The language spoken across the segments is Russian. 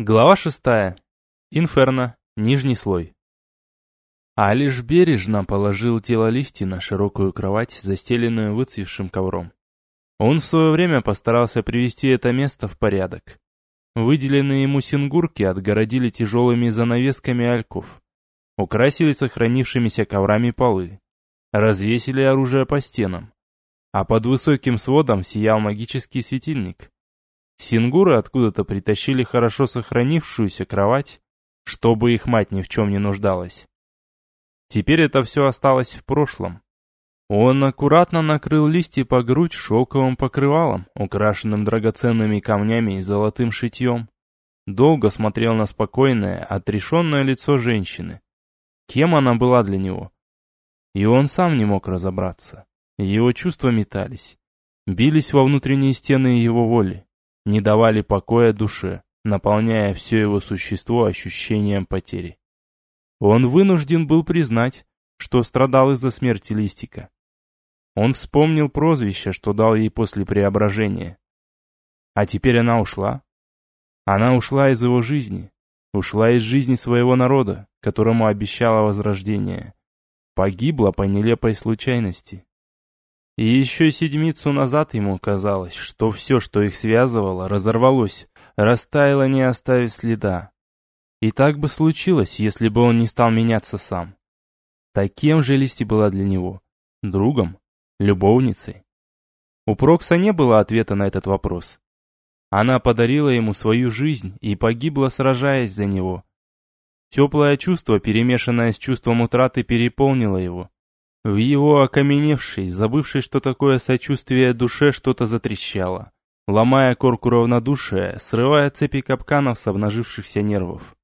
Глава шестая. Инферно. Нижний слой. А лишь бережно положил тело Листи на широкую кровать, застеленную выцвевшим ковром. Он в свое время постарался привести это место в порядок. Выделенные ему сингурки отгородили тяжелыми занавесками альков, украсили сохранившимися коврами полы, развесили оружие по стенам, а под высоким сводом сиял магический светильник. Сингуры откуда-то притащили хорошо сохранившуюся кровать, чтобы их мать ни в чем не нуждалась. Теперь это все осталось в прошлом. Он аккуратно накрыл листья по грудь шелковым покрывалом, украшенным драгоценными камнями и золотым шитьем. Долго смотрел на спокойное, отрешенное лицо женщины. Кем она была для него? И он сам не мог разобраться. Его чувства метались, бились во внутренние стены его воли не давали покоя душе, наполняя все его существо ощущением потери. Он вынужден был признать, что страдал из-за смерти Листика. Он вспомнил прозвище, что дал ей после преображения. А теперь она ушла. Она ушла из его жизни, ушла из жизни своего народа, которому обещала возрождение. Погибла по нелепой случайности. И еще седмицу назад ему казалось, что все, что их связывало, разорвалось, растаяло, не оставив следа. И так бы случилось, если бы он не стал меняться сам. Таким же Листи была для него. Другом? Любовницей? У Прокса не было ответа на этот вопрос. Она подарила ему свою жизнь и погибла, сражаясь за него. Теплое чувство, перемешанное с чувством утраты, переполнило его. В его окаменевшей, забывшей, что такое сочувствие душе, что-то затрещало, ломая корку равнодушия, срывая цепи капканов с обнажившихся нервов.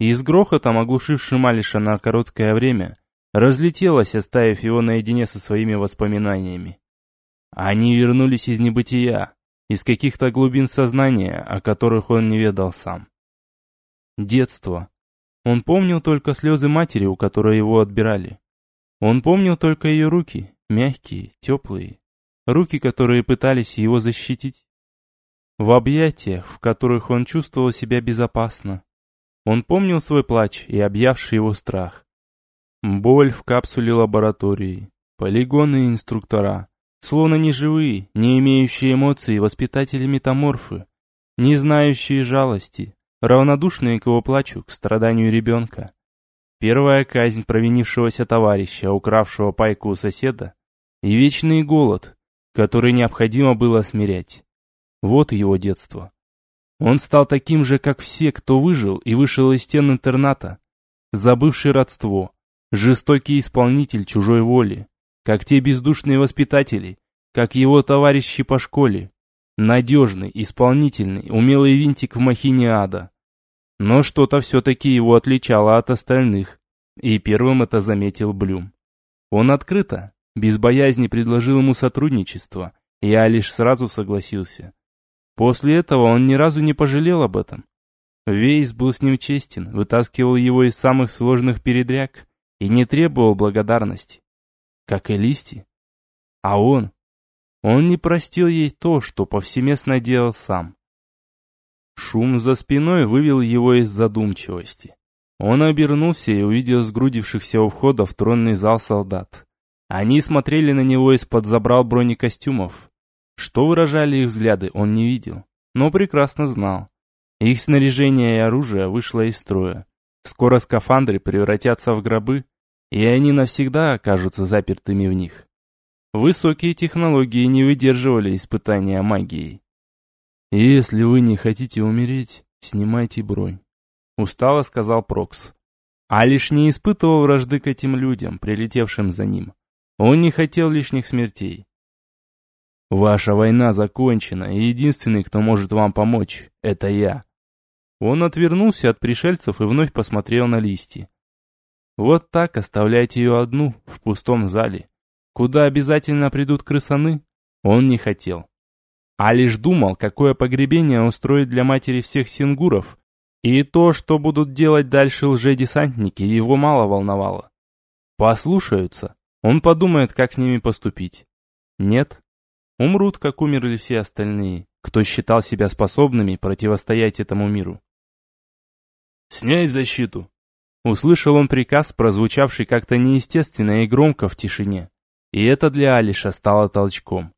И с грохотом, оглушившим Алиша на короткое время, разлетелась, оставив его наедине со своими воспоминаниями. Они вернулись из небытия, из каких-то глубин сознания, о которых он не ведал сам. Детство. Он помнил только слезы матери, у которой его отбирали. Он помнил только ее руки, мягкие, теплые, руки, которые пытались его защитить. В объятиях, в которых он чувствовал себя безопасно. Он помнил свой плач и объявший его страх. Боль в капсуле лаборатории, полигоны инструктора, словно неживые, не имеющие эмоций воспитатели-метаморфы, не знающие жалости, равнодушные к его плачу, к страданию ребенка. Первая казнь провинившегося товарища, укравшего пайку у соседа, и вечный голод, который необходимо было смирять. Вот его детство. Он стал таким же, как все, кто выжил и вышел из стен интерната, забывший родство, жестокий исполнитель чужой воли, как те бездушные воспитатели, как его товарищи по школе, надежный, исполнительный, умелый винтик в махине ада. Но что-то все-таки его отличало от остальных, и первым это заметил Блюм. Он открыто, без боязни предложил ему сотрудничество, я лишь сразу согласился. После этого он ни разу не пожалел об этом. Вейс был с ним честен, вытаскивал его из самых сложных передряг и не требовал благодарности. Как и Листи. А он? Он не простил ей то, что повсеместно делал сам. Шум за спиной вывел его из задумчивости. Он обернулся и увидел сгрудившихся у входа в тронный зал солдат. Они смотрели на него из-под забрал бронекостюмов. Что выражали их взгляды, он не видел, но прекрасно знал. Их снаряжение и оружие вышло из строя. Скоро скафандры превратятся в гробы, и они навсегда окажутся запертыми в них. Высокие технологии не выдерживали испытания магией. «Если вы не хотите умереть, снимайте бронь», — устало сказал Прокс. А лишь не испытывал вражды к этим людям, прилетевшим за ним. Он не хотел лишних смертей. «Ваша война закончена, и единственный, кто может вам помочь, это я». Он отвернулся от пришельцев и вновь посмотрел на листья. Вот так оставлять ее одну в пустом зале, куда обязательно придут крысаны, он не хотел а лишь думал, какое погребение устроить для матери всех сингуров. И то, что будут делать дальше лжедесантники, его мало волновало. Послушаются, он подумает, как с ними поступить. Нет, умрут, как умерли все остальные, кто считал себя способными противостоять этому миру. «Снять защиту!» Услышал он приказ, прозвучавший как-то неестественно и громко в тишине. И это для Алиша стало толчком.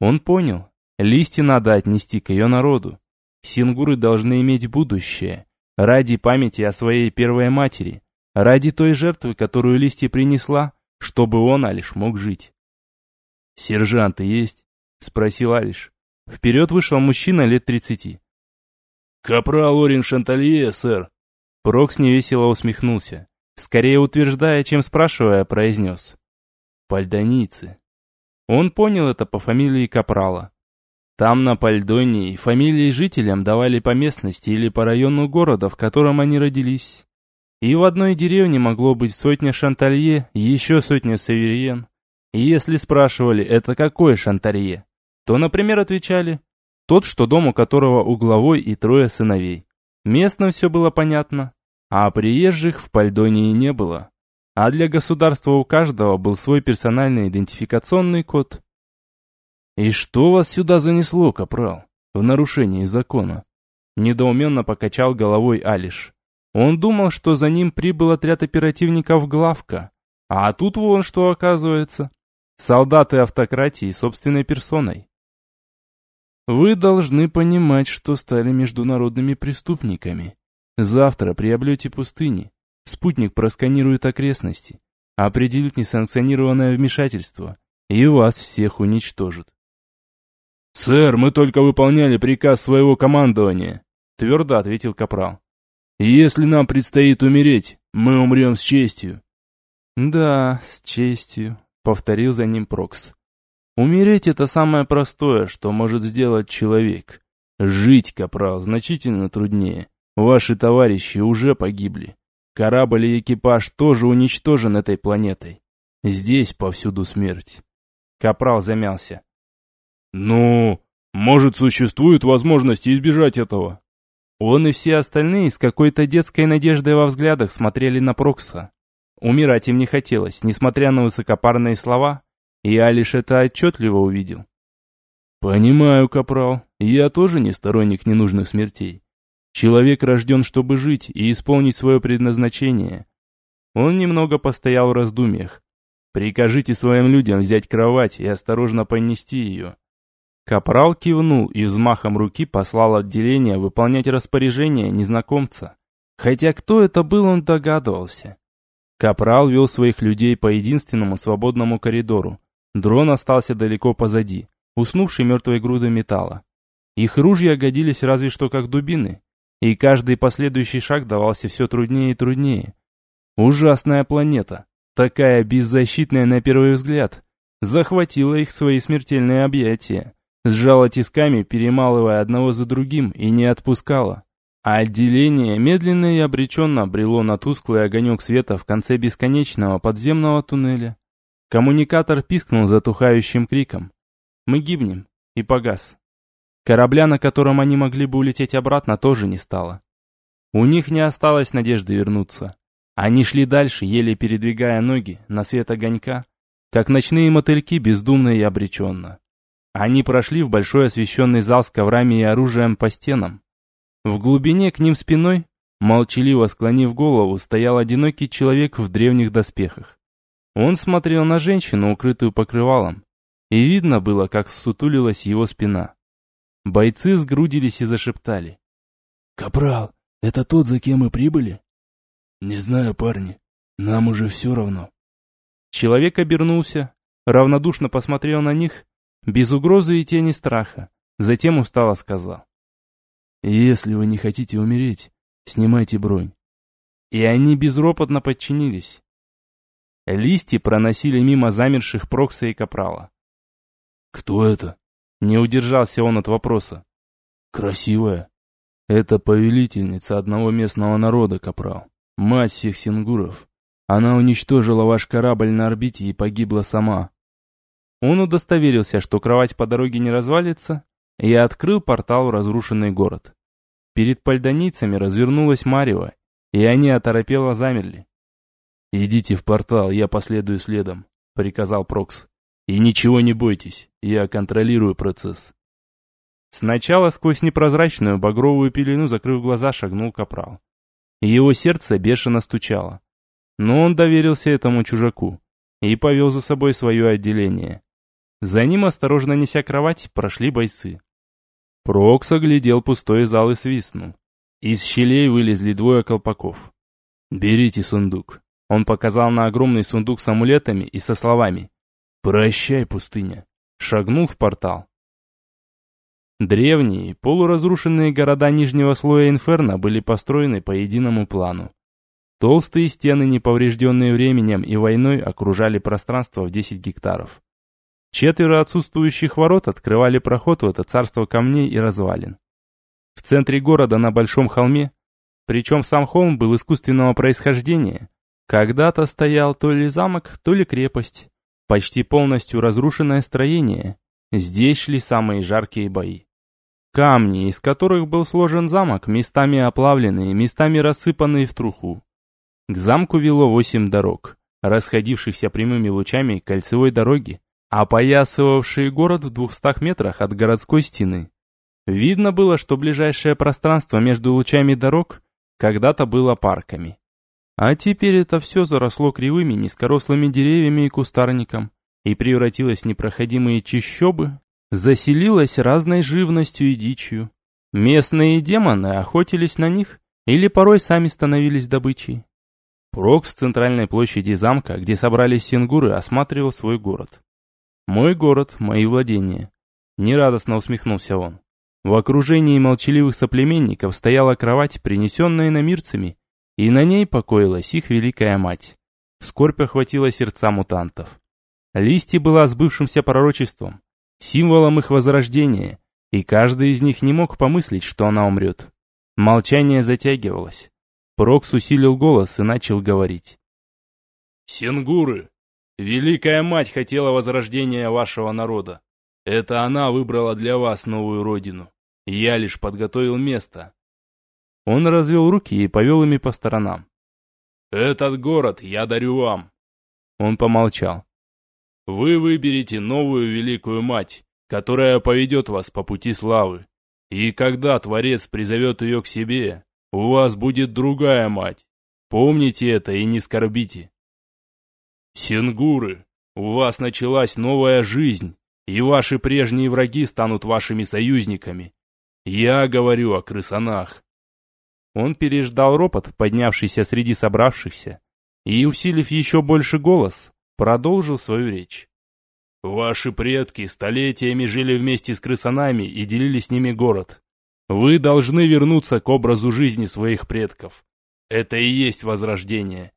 Он понял, листья надо отнести к ее народу. Сингуры должны иметь будущее, ради памяти о своей первой матери, ради той жертвы, которую листья принесла, чтобы он, Алиш, мог жить. «Сержанты есть?» — спросил Алиш. Вперед вышел мужчина лет тридцати. «Капрал Орин Шанталье, сэр!» Прокс невесело усмехнулся. Скорее утверждая, чем спрашивая, произнес. «Пальдонийцы». Он понял это по фамилии Капрала. Там, на Пальдонии, фамилии жителям давали по местности или по району города, в котором они родились. И в одной деревне могло быть сотня Шанталье, еще сотня Саверьен. И если спрашивали, это какой Шанталье, то, например, отвечали, тот, что дом у которого угловой и трое сыновей. Местным все было понятно, а приезжих в Пальдонии не было. А для государства у каждого был свой персональный идентификационный код. «И что вас сюда занесло, капрал, в нарушении закона?» Недоуменно покачал головой Алиш. Он думал, что за ним прибыл отряд оперативников Главка. А тут вон что оказывается. Солдаты автократии собственной персоной. Вы должны понимать, что стали международными преступниками. Завтра при облете пустыни спутник просканирует окрестности, определит несанкционированное вмешательство и вас всех уничтожит. «Сэр, мы только выполняли приказ своего командования», — твердо ответил Капрал. «Если нам предстоит умереть, мы умрем с честью». «Да, с честью», — повторил за ним Прокс. Умереть — это самое простое, что может сделать человек. Жить, капрал, значительно труднее. Ваши товарищи уже погибли. Корабль и экипаж тоже уничтожен этой планетой. Здесь повсюду смерть. Капрал замялся. «Ну, может, существует возможность избежать этого?» Он и все остальные с какой-то детской надеждой во взглядах смотрели на Прокса. Умирать им не хотелось, несмотря на высокопарные слова, я лишь это отчетливо увидел. «Понимаю, капрал, я тоже не сторонник ненужных смертей. Человек рожден, чтобы жить и исполнить свое предназначение». Он немного постоял в раздумьях. «Прикажите своим людям взять кровать и осторожно понести ее». Капрал кивнул и взмахом руки послал отделение выполнять распоряжение незнакомца. Хотя кто это был, он догадывался. Капрал вел своих людей по единственному свободному коридору, Дрон остался далеко позади, уснувший мертвой грудой металла. Их ружья годились разве что как дубины, и каждый последующий шаг давался все труднее и труднее. Ужасная планета, такая беззащитная на первый взгляд, захватила их в свои смертельные объятия, сжала тисками, перемалывая одного за другим и не отпускала. А отделение медленно и обреченно брело на тусклый огонек света в конце бесконечного подземного туннеля. Коммуникатор пискнул затухающим криком. «Мы гибнем!» и погас. Корабля, на котором они могли бы улететь обратно, тоже не стало. У них не осталось надежды вернуться. Они шли дальше, еле передвигая ноги на свет огонька, как ночные мотыльки бездумно и обреченно. Они прошли в большой освещенный зал с коврами и оружием по стенам. В глубине к ним спиной, молчаливо склонив голову, стоял одинокий человек в древних доспехах. Он смотрел на женщину, укрытую покрывалом, и видно было, как сутулилась его спина. Бойцы сгрудились и зашептали. «Капрал, это тот, за кем мы прибыли?» «Не знаю, парни, нам уже все равно». Человек обернулся, равнодушно посмотрел на них, без угрозы и тени страха, затем устало сказал. «Если вы не хотите умереть, снимайте бронь». И они безропотно подчинились. Листья проносили мимо замерших Прокса и Капрала. «Кто это?» Не удержался он от вопроса. «Красивая». «Это повелительница одного местного народа, Капрал. Мать всех сингуров. Она уничтожила ваш корабль на орбите и погибла сама». Он удостоверился, что кровать по дороге не развалится, и открыл портал в разрушенный город. Перед пальдонийцами развернулась Марева, и они оторопело замерли. «Идите в портал, я последую следом», — приказал Прокс. «И ничего не бойтесь, я контролирую процесс». Сначала сквозь непрозрачную багровую пелену, закрыв глаза, шагнул Капрал. его сердце бешено стучало. Но он доверился этому чужаку и повел за собой свое отделение. За ним, осторожно неся кровать, прошли бойцы. Прокс оглядел пустой зал и свистнул. Из щелей вылезли двое колпаков. «Берите сундук». Он показал на огромный сундук с амулетами и со словами «Прощай, пустыня». Шагнул в портал. Древние, полуразрушенные города нижнего слоя Инферно были построены по единому плану. Толстые стены, не поврежденные временем и войной, окружали пространство в 10 гектаров. Четверо отсутствующих ворот открывали проход в это царство камней и развалин. В центре города на большом холме, причем сам холм был искусственного происхождения, когда-то стоял то ли замок, то ли крепость, почти полностью разрушенное строение. Здесь шли самые жаркие бои. Камни, из которых был сложен замок, местами оплавленные, местами рассыпанные в труху. К замку вело восемь дорог, расходившихся прямыми лучами кольцевой дороги, опоясывавшие город в двухстах метрах от городской стены. Видно было, что ближайшее пространство между лучами дорог когда-то было парками. А теперь это все заросло кривыми низкорослыми деревьями и кустарником и превратилось в непроходимые чащобы заселилась разной живностью и дичью. Местные демоны охотились на них или порой сами становились добычей. Прок с центральной площади замка, где собрались сингуры, осматривал свой город. «Мой город, мои владения», — нерадостно усмехнулся он. В окружении молчаливых соплеменников стояла кровать, принесенная намирцами, и на ней покоилась их великая мать. Скорбь охватила сердца мутантов. Листья была сбывшимся пророчеством, символом их возрождения, и каждый из них не мог помыслить, что она умрет. Молчание затягивалось. Прокс усилил голос и начал говорить. «Сингуры, Великая Мать хотела возрождения вашего народа. Это она выбрала для вас новую родину. Я лишь подготовил место». Он развел руки и повел ими по сторонам. «Этот город я дарю вам». Он помолчал. Вы выберете новую великую мать, которая поведет вас по пути славы. И когда Творец призовет ее к себе, у вас будет другая мать. Помните это и не скорбите. Сингуры, у вас началась новая жизнь, и ваши прежние враги станут вашими союзниками. Я говорю о крысанах. Он переждал ропот, поднявшийся среди собравшихся, и, усилив еще больше голос, продолжил свою речь. «Ваши предки столетиями жили вместе с крысанами и делили с ними город. Вы должны вернуться к образу жизни своих предков. Это и есть возрождение.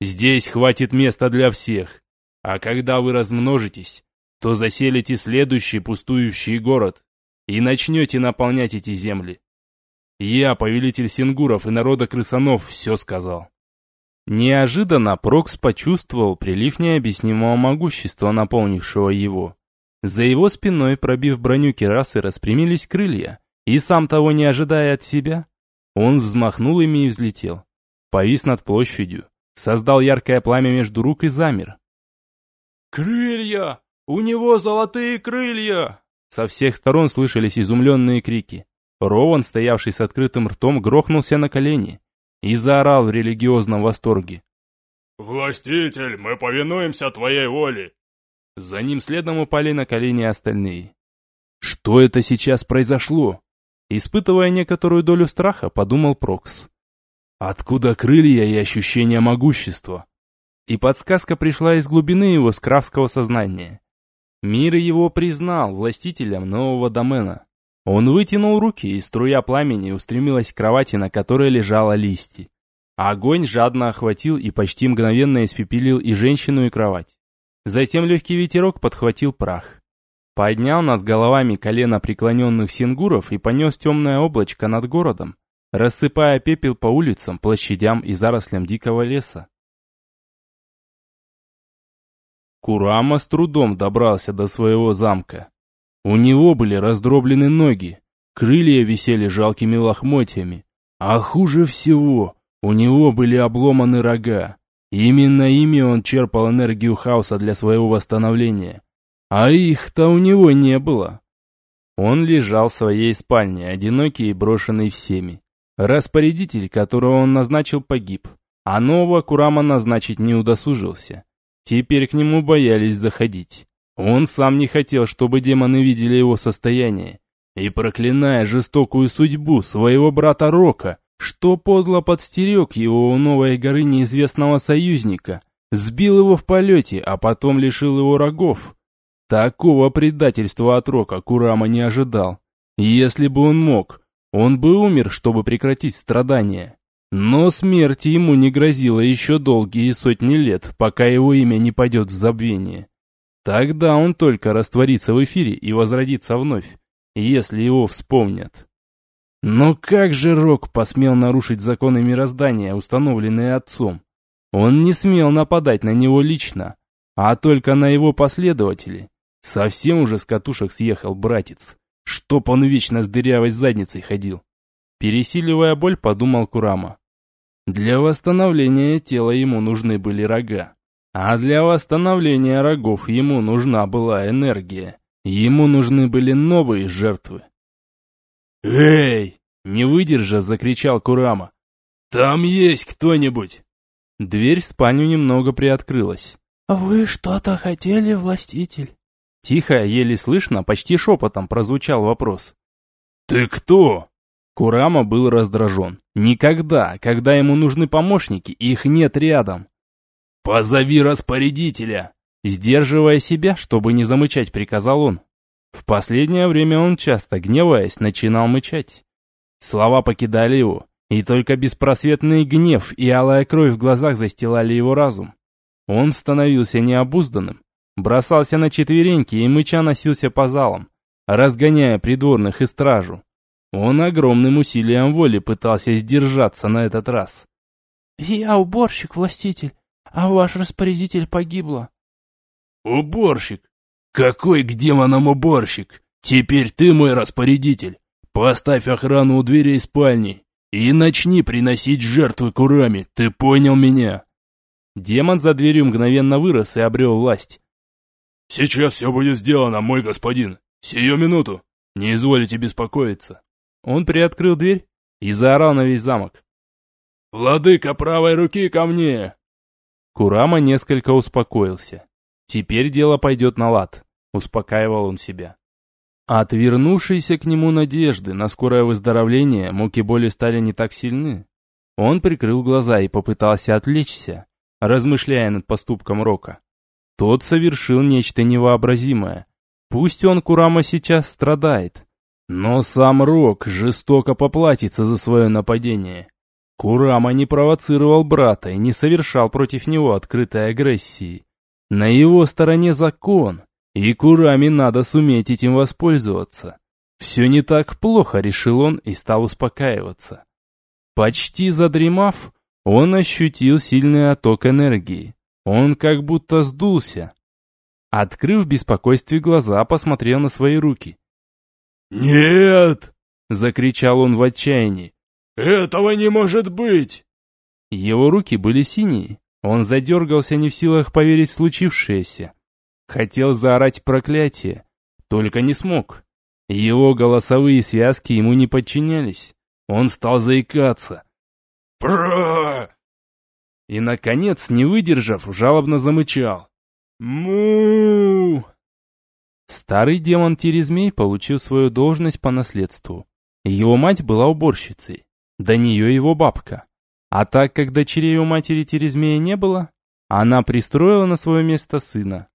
Здесь хватит места для всех. А когда вы размножитесь, то заселите следующий пустующий город и начнете наполнять эти земли. Я, повелитель сингуров и народа крысанов, все сказал. Неожиданно Прокс почувствовал прилив необъяснимого могущества, наполнившего его. За его спиной, пробив броню керасы, распрямились крылья, и сам того не ожидая от себя, он взмахнул ими и взлетел. Повис над площадью, создал яркое пламя между рук и замер. «Крылья! У него золотые крылья!» Со всех сторон слышались изумленные крики. Рован, стоявший с открытым ртом, грохнулся на колени и заорал в религиозном восторге. «Властитель, мы повинуемся твоей воле!» За ним следом упали на колени остальные. Что это сейчас произошло? Испытывая некоторую долю страха, подумал Прокс. Откуда крылья и ощущение могущества? И подсказка пришла из глубины его скрафского сознания. Мир его признал властителем нового домена. Он вытянул руки, и струя пламени устремилась к кровати, на которой лежала листья. Огонь жадно охватил и почти мгновенно испепелил и женщину, и кровать. Затем легкий ветерок подхватил прах. Поднял над головами колено преклоненных сингуров и понес темное облачко над городом, рассыпая пепел по улицам, площадям и зарослям дикого леса. Курама с трудом добрался до своего замка. У него были раздроблены ноги, крылья висели жалкими лохмотьями, а хуже всего, у него были обломаны рога. Именно ими он черпал энергию хаоса для своего восстановления. А их-то у него не было. Он лежал в своей спальне, одинокий и брошенный всеми. Распорядитель, которого он назначил, погиб, а нового Курама назначить не удосужился. Теперь к нему боялись заходить. Он сам не хотел, чтобы демоны видели его состояние. И проклиная жестокую судьбу своего брата Рока, что подло подстерег его у новой горы неизвестного союзника, сбил его в полете, а потом лишил его рогов. Такого предательства от Рока Курама не ожидал. Если бы он мог, он бы умер, чтобы прекратить страдания. Но смерть ему не грозила еще долгие сотни лет, пока его имя не падет в забвение. Тогда он только растворится в эфире и возродится вновь, если его вспомнят. Но как же Рок посмел нарушить законы мироздания, установленные отцом? Он не смел нападать на него лично, а только на его последователей. Совсем уже с катушек съехал братец, чтоб он вечно с дырявой задницей ходил. Пересиливая боль, подумал Курама. Для восстановления тела ему нужны были рога. А для восстановления рогов ему нужна была энергия. Ему нужны были новые жертвы. «Эй!» — не выдержа, закричал Курама. «Там есть кто-нибудь!» Дверь в спальню немного приоткрылась. «Вы что-то хотели, властитель?» Тихо, еле слышно, почти шепотом прозвучал вопрос. «Ты кто?» Курама был раздражен. Никогда, когда ему нужны помощники, их нет рядом. «Позови распорядителя!» Сдерживая себя, чтобы не замычать, приказал он. В последнее время он часто, гневаясь, начинал мычать. Слова покидали его, и только беспросветный гнев и алая кровь в глазах застилали его разум. Он становился необузданным, бросался на четвереньки и мыча носился по залам, разгоняя придворных и стражу. Он огромным усилием воли пытался сдержаться на этот раз. «Я уборщик, властитель, а ваш распорядитель погибла». «Уборщик? Какой к демонам уборщик? Теперь ты мой распорядитель. Поставь охрану у дверей спальни и начни приносить жертвы курами, ты понял меня?» Демон за дверью мгновенно вырос и обрел власть. «Сейчас все будет сделано, мой господин. Сию минуту. Не изволите беспокоиться». Он приоткрыл дверь и заорал на весь замок. «Владыка правой руки ко мне!» Курама несколько успокоился. Теперь дело пойдет на лад, успокаивал он себя. Отвернувшиеся к нему надежды на скорое выздоровление, муки боли стали не так сильны. Он прикрыл глаза и попытался отвлечься, размышляя над поступком Рока. Тот совершил нечто невообразимое. Пусть он, Курама, сейчас страдает, но сам Рок жестоко поплатится за свое нападение. Курама не провоцировал брата и не совершал против него открытой агрессии. На его стороне закон, и Кураме надо суметь этим воспользоваться. Все не так плохо, решил он и стал успокаиваться. Почти задремав, он ощутил сильный отток энергии. Он как будто сдулся. Открыв в беспокойстве глаза, посмотрел на свои руки. «Нет!» — закричал он в отчаянии. «Этого не может быть!» Его руки были синие. Он задергался не в силах поверить в случившееся. Хотел заорать проклятие, только не смог. Его голосовые связки ему не подчинялись. Он стал заикаться. «Про!» И, наконец, не выдержав, жалобно замычал. «Му!» Старый демон Терезмей получил свою должность по наследству. Его мать была уборщицей, до нее его бабка. А так как дочерей у матери Терезмея не было, она пристроила на свое место сына.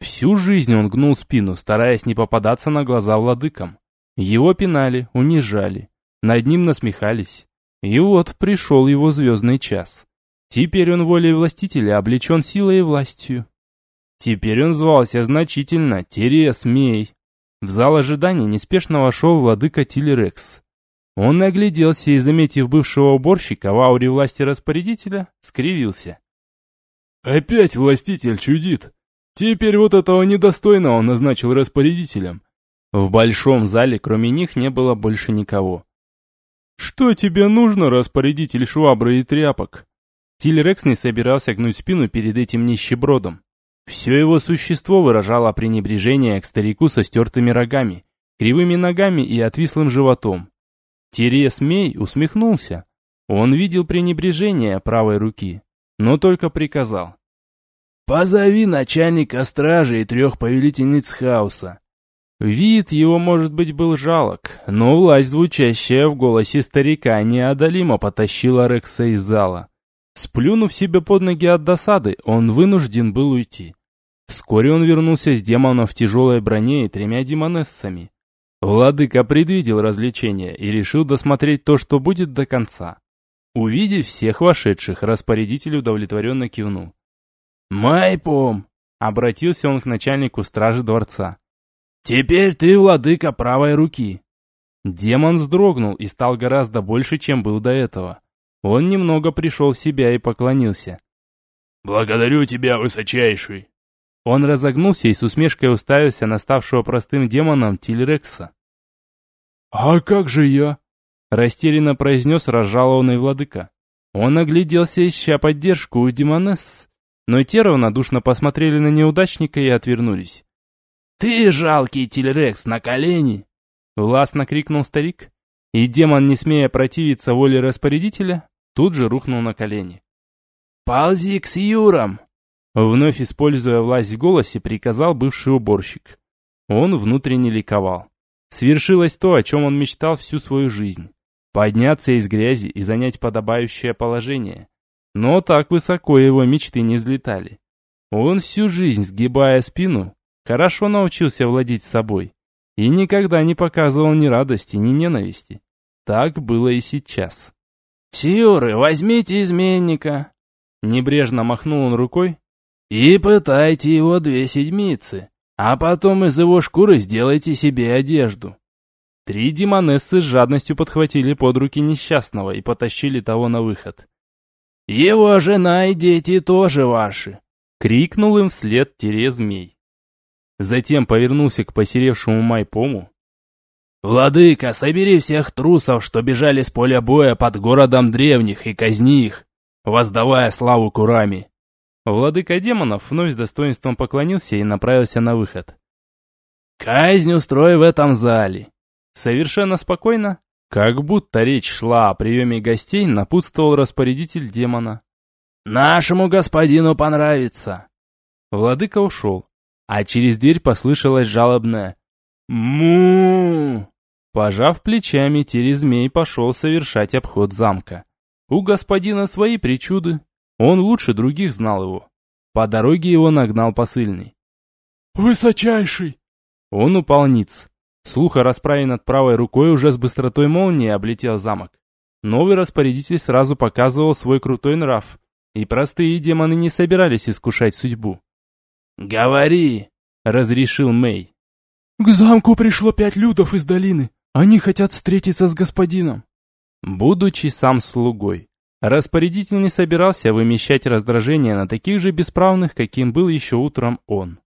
Всю жизнь он гнул спину, стараясь не попадаться на глаза владыкам. Его пинали, унижали, над ним насмехались. И вот пришел его звездный час. Теперь он волей властителя облечен силой и властью. Теперь он звался значительно Терес Мей. В зал ожидания неспешно вошел владыка Тилерекс. Он нагляделся и, заметив бывшего уборщика в ауре власти распорядителя, скривился. «Опять властитель чудит. Теперь вот этого недостойного назначил распорядителем». В большом зале, кроме них, не было больше никого. «Что тебе нужно, распорядитель швабры и тряпок?» Тилерекс не собирался гнуть спину перед этим нищебродом. Все его существо выражало пренебрежение к старику со стертыми рогами, кривыми ногами и отвислым животом. Терес Мей усмехнулся. Он видел пренебрежение правой руки, но только приказал. «Позови начальника стражи и трех повелительниц хаоса». Вид его, может быть, был жалок, но власть, звучащая в голосе старика, неодолимо потащила Рекса из зала. Сплюнув себе под ноги от досады, он вынужден был уйти. Вскоре он вернулся с демоном в тяжелой броне и тремя демонессами. Владыка предвидел развлечение и решил досмотреть то, что будет до конца. Увидев всех вошедших, распорядитель удовлетворенно кивнул. «Майпом!» — обратился он к начальнику стражи дворца. «Теперь ты владыка правой руки!» Демон вздрогнул и стал гораздо больше, чем был до этого. Он немного пришел в себя и поклонился. «Благодарю тебя, высочайший!» Он разогнулся и с усмешкой уставился на ставшего простым демоном Тильрекса. «А как же я?» Растерянно произнес разжалованный владыка. Он огляделся, ища поддержку у демонесс, но те равнодушно посмотрели на неудачника и отвернулись. «Ты, жалкий Тильрекс, на колени!» Властно крикнул старик, и демон, не смея противиться воле распорядителя, тут же рухнул на колени. «Ползи к Сьюрам!» Вновь используя власть в голосе, приказал бывший уборщик. Он внутренне ликовал. Свершилось то, о чем он мечтал всю свою жизнь. Подняться из грязи и занять подобающее положение. Но так высоко его мечты не взлетали. Он всю жизнь, сгибая спину, хорошо научился владеть собой. И никогда не показывал ни радости, ни ненависти. Так было и сейчас. «Сиуры, возьмите изменника!» Небрежно махнул он рукой, и пытайте его две седмицы, а потом из его шкуры сделайте себе одежду. Три демонессы с жадностью подхватили под руки несчастного и потащили того на выход. «Его жена и дети тоже ваши!» — крикнул им вслед Терезмей. Затем повернулся к посеревшему Майпому. «Владыка, собери всех трусов, что бежали с поля боя под городом древних, и казни их, воздавая славу Курами. Владыка демонов вновь с достоинством поклонился и направился на выход. «Казнь устрой в этом зале!» Совершенно спокойно, как будто речь шла о приеме гостей, напутствовал распорядитель демона. «Нашему господину понравится!» Владыка ушел, а через дверь послышалось жалобное му Пожав плечами, Терезмей пошел совершать обход замка. У господина свои причуды, он лучше других знал его. По дороге его нагнал посыльный. «Высочайший!» Он упал ниц. Слуха расправи над правой рукой уже с быстротой молнии облетел замок. Новый распорядитель сразу показывал свой крутой нрав, и простые демоны не собирались искушать судьбу. «Говори!» — разрешил Мэй. «К замку пришло пять людов из долины. Они хотят встретиться с господином». Будучи сам слугой, Распорядитель не собирался вымещать раздражение на таких же бесправных, каким был еще утром он.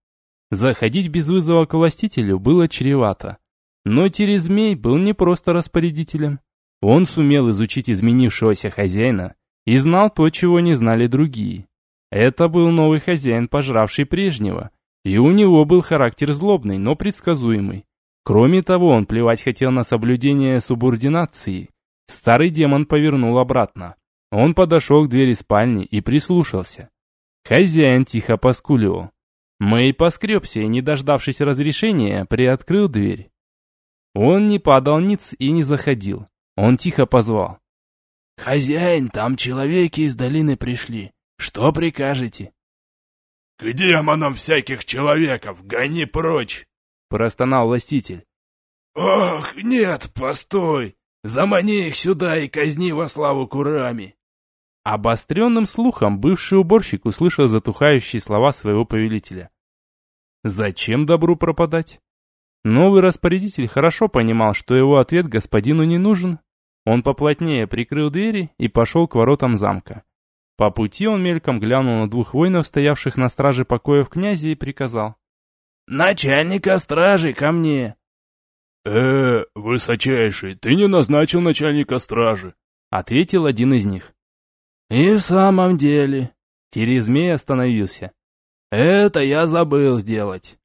Заходить без вызова к властителю было чревато. Но Терезмей был не просто распорядителем. Он сумел изучить изменившегося хозяина и знал то, чего не знали другие. Это был новый хозяин, пожравший прежнего, и у него был характер злобный, но предсказуемый. Кроме того, он плевать хотел на соблюдение субординации. Старый демон повернул обратно. Он подошел к двери спальни и прислушался. Хозяин тихо поскуливал. Мэй поскребся и, не дождавшись разрешения, приоткрыл дверь. Он не падал ниц и не заходил. Он тихо позвал. «Хозяин, там человеки из долины пришли. Что прикажете?» «К демонам всяких человеков, гони прочь!» Простонал властитель. «Ох, нет, постой! Замани их сюда и казни во славу Курами!» Обостренным слухом бывший уборщик услышал затухающие слова своего повелителя. Зачем добру пропадать? Новый распорядитель хорошо понимал, что его ответ господину не нужен. Он поплотнее прикрыл двери и пошел к воротам замка. По пути он мельком глянул на двух воинов, стоявших на страже покоев князя, и приказал. «Начальника стражи ко мне!» «Э, высочайший, ты не назначил начальника стражи!» Ответил один из них. «И в самом деле...» Терезмей остановился. «Это я забыл сделать».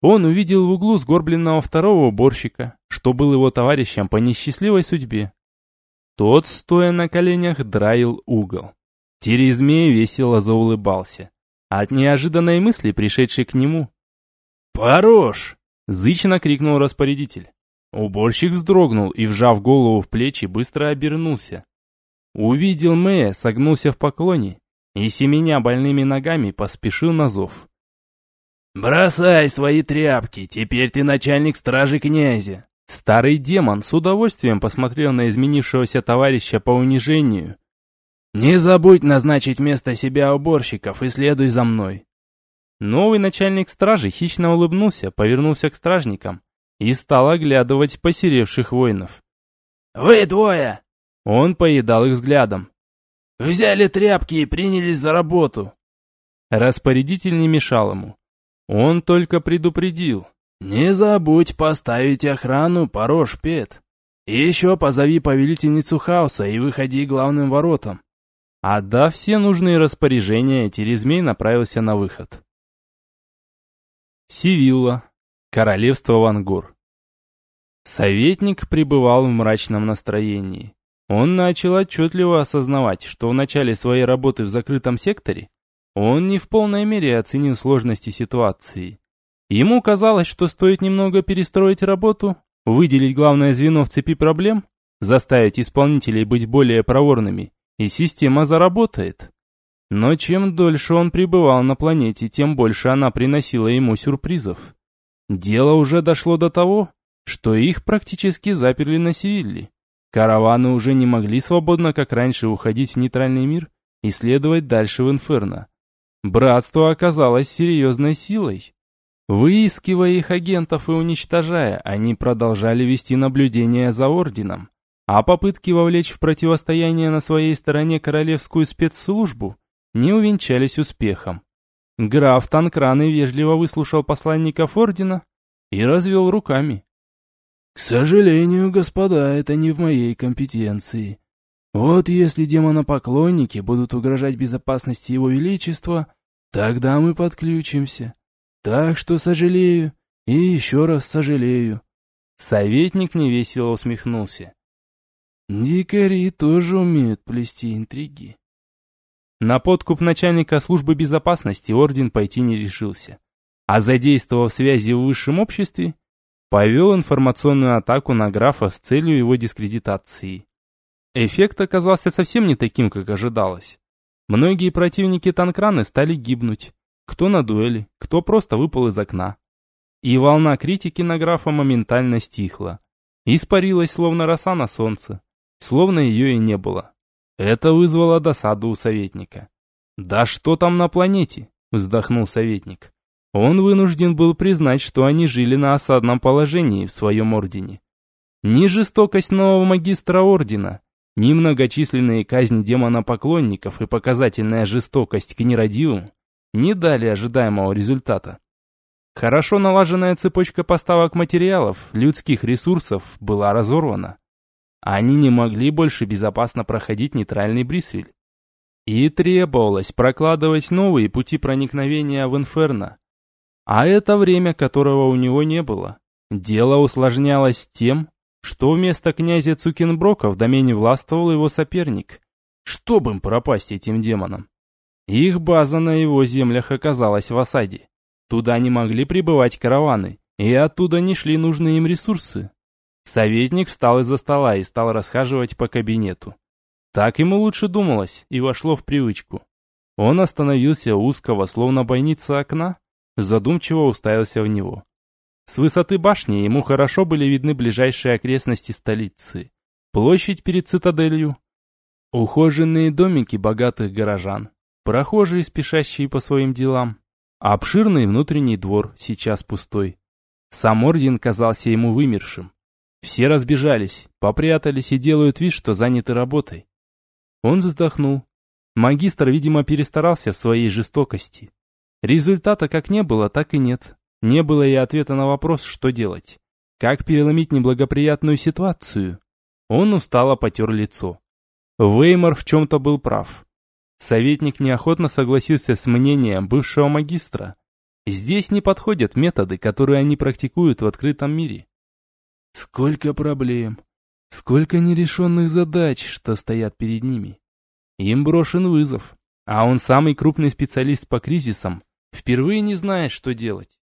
он увидел в углу сгорбленного второго уборщика, что был его товарищем по несчастливой судьбе. Тот, стоя на коленях, драил угол. Терезмей весело заулыбался. От неожиданной мысли, пришедшей к нему. «Хорош!» — зычно крикнул распорядитель. Уборщик вздрогнул и, вжав голову в плечи, быстро обернулся. Увидел Мэя, согнулся в поклоне и, семеня больными ногами, поспешил на зов. «Бросай свои тряпки, теперь ты начальник стражи князя!» Старый демон с удовольствием посмотрел на изменившегося товарища по унижению. «Не забудь назначить вместо себя уборщиков и следуй за мной!» Новый начальник стражи хищно улыбнулся, повернулся к стражникам и стал оглядывать посеревших воинов. «Вы двое!» Он поедал их взглядом. «Взяли тряпки и принялись за работу!» Распорядитель не мешал ему. Он только предупредил. «Не забудь поставить охрану, Порош Пет. И еще позови повелительницу хаоса и выходи главным воротам». Отдав все нужные распоряжения, Терезмей направился на выход. Сивилла. Королевство Вангур. Советник пребывал в мрачном настроении. Он начал отчетливо осознавать, что в начале своей работы в закрытом секторе он не в полной мере оценил сложности ситуации. Ему казалось, что стоит немного перестроить работу, выделить главное звено в цепи проблем, заставить исполнителей быть более проворными, и система заработает. Но чем дольше он пребывал на планете, тем больше она приносила ему сюрпризов. Дело уже дошло до того, что их практически заперли на Севилле. Караваны уже не могли свободно, как раньше, уходить в нейтральный мир и следовать дальше в Инферно. Братство оказалось серьезной силой. Выискивая их агентов и уничтожая, они продолжали вести наблюдение за Орденом, а попытки вовлечь в противостояние на своей стороне королевскую спецслужбу не увенчались успехом. Граф Танкран и вежливо выслушал посланников Ордена и развел руками. «К сожалению, господа, это не в моей компетенции. Вот если демонопоклонники будут угрожать безопасности его величества, тогда мы подключимся. Так что сожалею и еще раз сожалею». Советник невесело усмехнулся. «Дикари тоже умеют плести интриги». На подкуп начальника службы безопасности орден пойти не решился, а задействовав связи в высшем обществе, повел информационную атаку на графа с целью его дискредитации. Эффект оказался совсем не таким, как ожидалось. Многие противники Танкраны стали гибнуть, кто на дуэли, кто просто выпал из окна. И волна критики на графа моментально стихла. Испарилась, словно роса на солнце, словно ее и не было. Это вызвало досаду у советника. «Да что там на планете?» – вздохнул советник. Он вынужден был признать, что они жили на осадном положении в своем ордене. Ни жестокость нового магистра ордена, ни многочисленные казни демона-поклонников и показательная жестокость к нерадивым не дали ожидаемого результата. Хорошо налаженная цепочка поставок материалов, людских ресурсов была разорвана. Они не могли больше безопасно проходить нейтральный Брисвель. И требовалось прокладывать новые пути проникновения в Инферно, а это время, которого у него не было. Дело усложнялось тем, что вместо князя Цукенброка в домене властвовал его соперник. Чтоб им пропасть этим демонам. Их база на его землях оказалась в осаде. Туда не могли прибывать караваны, и оттуда не шли нужные им ресурсы. Советник встал из-за стола и стал расхаживать по кабинету. Так ему лучше думалось и вошло в привычку. Он остановился у узкого, словно бойница окна, задумчиво уставился в него. С высоты башни ему хорошо были видны ближайшие окрестности столицы, площадь перед цитаделью, ухоженные домики богатых горожан, прохожие, спешащие по своим делам, обширный внутренний двор, сейчас пустой. Сам орден казался ему вымершим. Все разбежались, попрятались и делают вид, что заняты работой. Он вздохнул. Магистр, видимо, перестарался в своей жестокости. Результата как не было, так и нет. Не было и ответа на вопрос, что делать. Как переломить неблагоприятную ситуацию? Он устало потер лицо. Веймар в чем-то был прав. Советник неохотно согласился с мнением бывшего магистра. Здесь не подходят методы, которые они практикуют в открытом мире. Сколько проблем, сколько нерешенных задач, что стоят перед ними. Им брошен вызов, а он самый крупный специалист по кризисам, впервые не знает, что делать.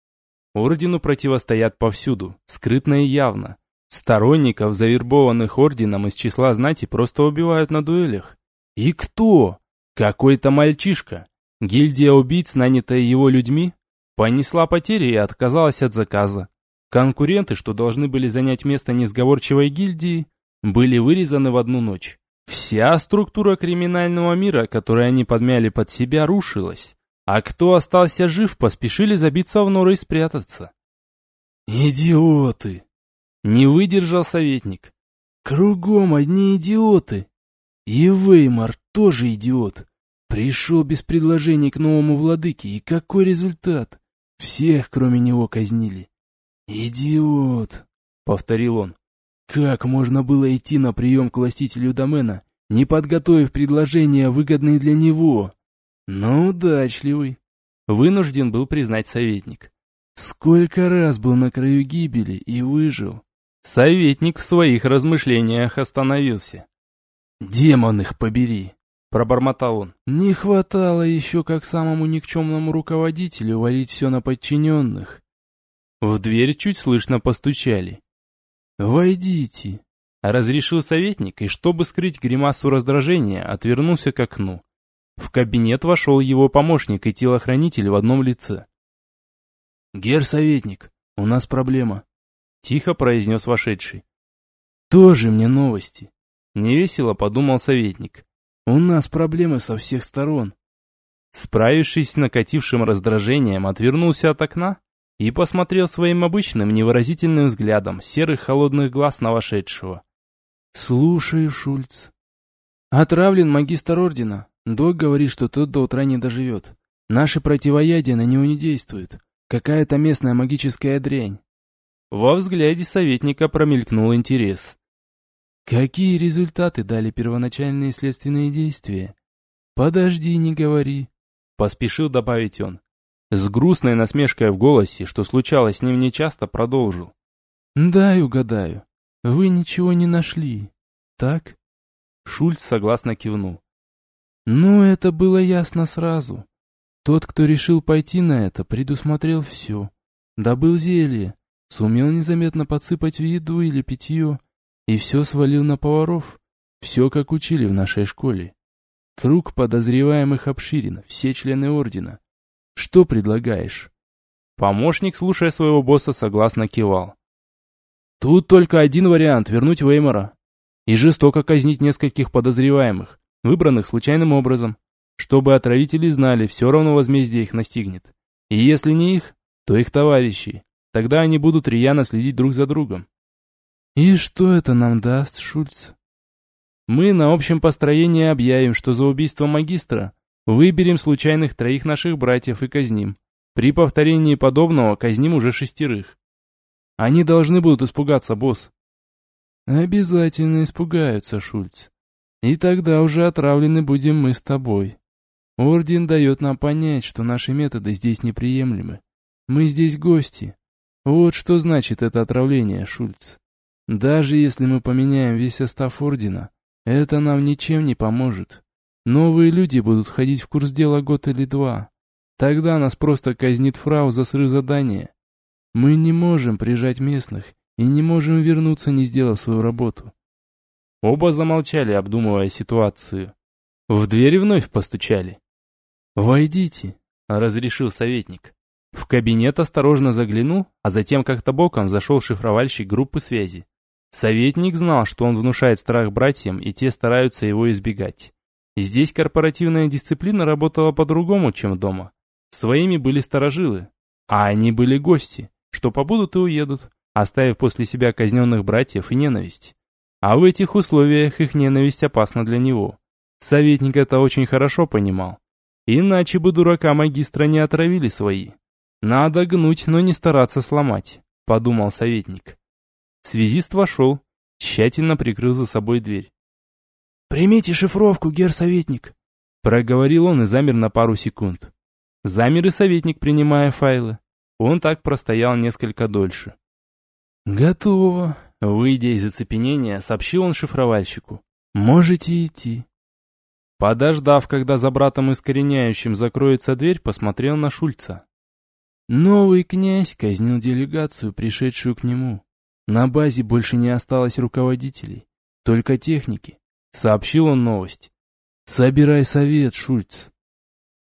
Ордену противостоят повсюду, скрытно и явно. Сторонников, завербованных орденом из числа знати, просто убивают на дуэлях. И кто? Какой-то мальчишка. Гильдия убийц, нанятая его людьми, понесла потери и отказалась от заказа. Конкуренты, что должны были занять место несговорчивой гильдии, были вырезаны в одну ночь. Вся структура криминального мира, которую они подмяли под себя, рушилась. А кто остался жив, поспешили забиться в норы и спрятаться. «Идиоты!» Не выдержал советник. «Кругом одни идиоты!» И Веймар тоже идиот. Пришел без предложений к новому владыке, и какой результат? Всех, кроме него, казнили. «Идиот!» — повторил он. «Как можно было идти на прием к властителю домена, не подготовив предложения, выгодные для него?» «Ну, удачливый!» — вынужден был признать советник. «Сколько раз был на краю гибели и выжил!» Советник в своих размышлениях остановился. «Демон их побери!» — пробормотал он. «Не хватало еще как самому никчемному руководителю валить все на подчиненных». В дверь чуть слышно постучали. «Войдите!» — разрешил советник, и чтобы скрыть гримасу раздражения, отвернулся к окну. В кабинет вошел его помощник и телохранитель в одном лице. «Гер-советник, у нас проблема», — тихо произнес вошедший. «Тоже мне новости», — невесело подумал советник. «У нас проблемы со всех сторон». Справившись с накатившим раздражением, отвернулся от окна и посмотрел своим обычным невыразительным взглядом серых холодных глаз на вошедшего. «Слушаю, Шульц». «Отравлен магистр ордена. Док говорит, что тот до утра не доживет. Наши противоядия на него не действуют. Какая-то местная магическая дрянь». Во взгляде советника промелькнул интерес. «Какие результаты дали первоначальные следственные действия?» «Подожди, не говори», — поспешил добавить он. С грустной насмешкой в голосе, что случалось с ним нечасто, продолжил. «Дай угадаю. Вы ничего не нашли, так?» Шульц согласно кивнул. «Ну, это было ясно сразу. Тот, кто решил пойти на это, предусмотрел все. Добыл зелье, сумел незаметно подсыпать в еду или питье, и все свалил на поваров. Все, как учили в нашей школе. Круг подозреваемых обширен, все члены ордена. Что предлагаешь?» Помощник, слушая своего босса, согласно кивал. «Тут только один вариант — вернуть Веймара. И жестоко казнить нескольких подозреваемых, выбранных случайным образом, чтобы отравители знали, все равно возмездие их настигнет. И если не их, то их товарищи. Тогда они будут рьяно следить друг за другом. И что это нам даст, Шульц? Мы на общем построении объявим, что за убийство магистра Выберем случайных троих наших братьев и казним. При повторении подобного казним уже шестерых. Они должны будут испугаться, босс. Обязательно испугаются, Шульц. И тогда уже отравлены будем мы с тобой. Орден дает нам понять, что наши методы здесь неприемлемы. Мы здесь гости. Вот что значит это отравление, Шульц. Даже если мы поменяем весь состав Ордена, это нам ничем не поможет. Новые люди будут ходить в курс дела год или два. Тогда нас просто казнит фрау за срыв задания. Мы не можем прижать местных и не можем вернуться, не сделав свою работу. Оба замолчали, обдумывая ситуацию. В дверь вновь постучали. «Войдите», — разрешил советник. В кабинет осторожно заглянул, а затем как-то боком зашел шифровальщик группы связи. Советник знал, что он внушает страх братьям, и те стараются его избегать. Здесь корпоративная дисциплина работала по-другому, чем дома. Своими были сторожилы, а они были гости, что побудут и уедут, оставив после себя казненных братьев и ненависть. А в этих условиях их ненависть опасна для него. Советник это очень хорошо понимал. Иначе бы дурака магистра не отравили свои. Надо гнуть, но не стараться сломать, подумал советник. Связист вошел, тщательно прикрыл за собой дверь. «Примите шифровку, гер-советник», — проговорил он и замер на пару секунд. Замер и советник, принимая файлы. Он так простоял несколько дольше. «Готово», — выйдя из оцепенения, сообщил он шифровальщику. «Можете идти». Подождав, когда за братом искореняющим закроется дверь, посмотрел на Шульца. Новый князь казнил делегацию, пришедшую к нему. На базе больше не осталось руководителей, только техники. Сообщил он новость. «Собирай совет, Шульц».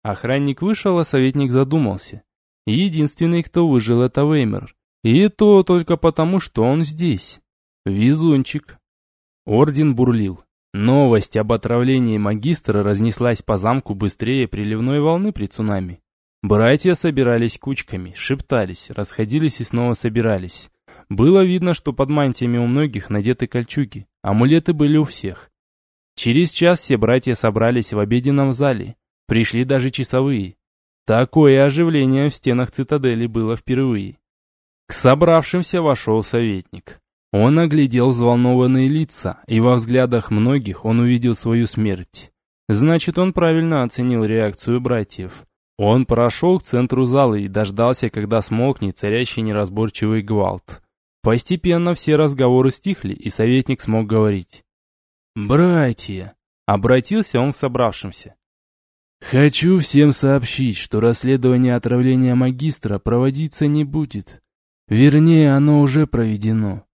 Охранник вышел, а советник задумался. Единственный, кто выжил, это Веймер. И то только потому, что он здесь. Везунчик. Орден бурлил. Новость об отравлении магистра разнеслась по замку быстрее приливной волны при цунами. Братья собирались кучками, шептались, расходились и снова собирались. Было видно, что под мантиями у многих надеты кольчуги, амулеты были у всех. Через час все братья собрались в обеденном зале, пришли даже часовые. Такое оживление в стенах цитадели было впервые. К собравшимся вошел советник. Он оглядел взволнованные лица, и во взглядах многих он увидел свою смерть. Значит, он правильно оценил реакцию братьев. Он прошел к центру зала и дождался, когда смолкнет царящий неразборчивый гвалт. Постепенно все разговоры стихли, и советник смог говорить. «Братья!» — обратился он к собравшимся. «Хочу всем сообщить, что расследование отравления магистра проводиться не будет. Вернее, оно уже проведено.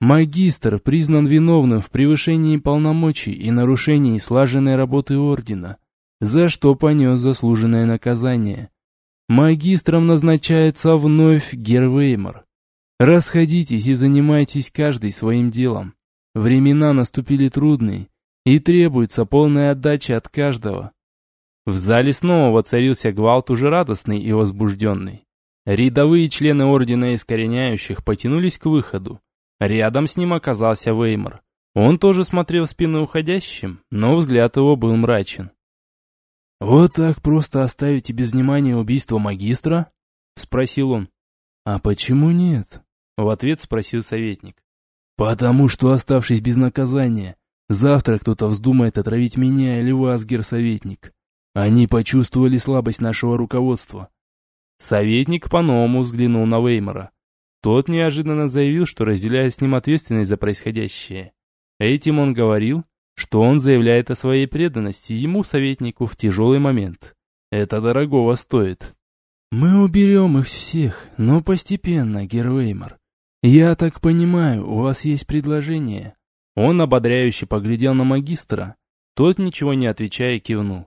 Магистр признан виновным в превышении полномочий и нарушении слаженной работы Ордена, за что понес заслуженное наказание. Магистром назначается вновь Гервеймор. Расходитесь и занимайтесь каждый своим делом. Времена наступили трудные, и требуется полная отдача от каждого. В зале снова воцарился гвалт уже радостный и возбужденный. Рядовые члены Ордена Искореняющих потянулись к выходу. Рядом с ним оказался Веймор. Он тоже смотрел в спину уходящим, но взгляд его был мрачен. «Вот так просто оставите без внимания убийство магистра?» — спросил он. «А почему нет?» — в ответ спросил советник. «Потому что, оставшись без наказания, завтра кто-то вздумает отравить меня или вас, герсоветник. Они почувствовали слабость нашего руководства. Советник по-новому взглянул на Веймара. Тот неожиданно заявил, что разделяет с ним ответственность за происходящее. Этим он говорил, что он заявляет о своей преданности ему, советнику, в тяжелый момент. Это дорогого стоит. «Мы уберем их всех, но постепенно, Гервеймар. Я так понимаю, у вас есть предложение?» Он ободряюще поглядел на магистра. Тот, ничего не отвечая, кивнул.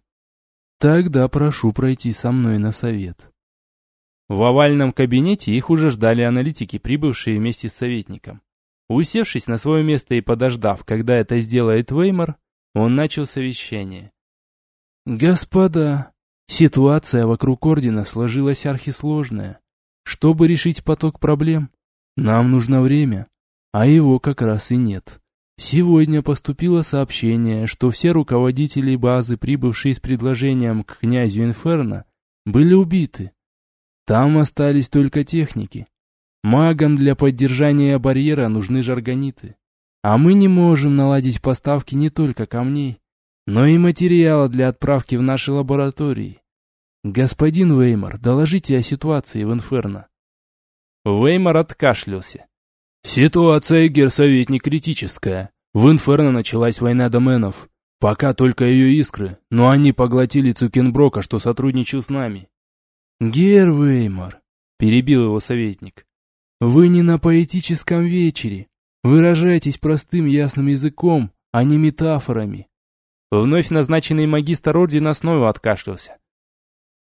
Тогда прошу пройти со мной на совет. В овальном кабинете их уже ждали аналитики, прибывшие вместе с советником. Усевшись на свое место и подождав, когда это сделает Веймар, он начал совещание. «Господа, ситуация вокруг Ордена сложилась архисложная. Чтобы решить поток проблем, нам нужно время, а его как раз и нет. Сегодня поступило сообщение, что все руководители базы, прибывшие с предложением к князю Инферно, были убиты. Там остались только техники. Магам для поддержания барьера нужны жаргониты. А мы не можем наладить поставки не только камней, но и материала для отправки в наши лаборатории. Господин Веймар, доложите о ситуации в Инферно. Веймар откашлялся. Ситуация, герсоветник, критическая. В Инферно началась война доменов. Пока только ее искры, но они поглотили Цукенброка, что сотрудничал с нами. Гер Веймар, перебил его советник, вы не на поэтическом вечере. Выражайтесь простым ясным языком, а не метафорами. Вновь назначенный магистр ордена снова откашлялся.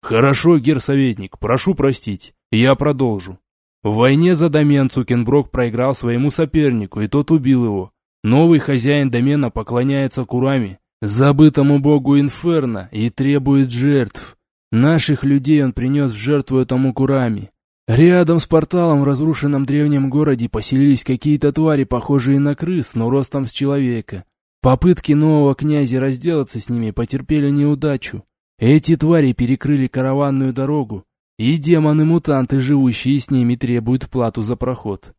Хорошо, герсоветник, прошу простить, я продолжу. В войне за домен Цукенброк проиграл своему сопернику, и тот убил его. Новый хозяин домена поклоняется Курами, забытому богу Инферно, и требует жертв. Наших людей он принес в жертву этому Курами. Рядом с порталом в разрушенном древнем городе поселились какие-то твари, похожие на крыс, но ростом с человека. Попытки нового князя разделаться с ними потерпели неудачу. Эти твари перекрыли караванную дорогу, и демоны-мутанты, живущие с ними, требуют плату за проход.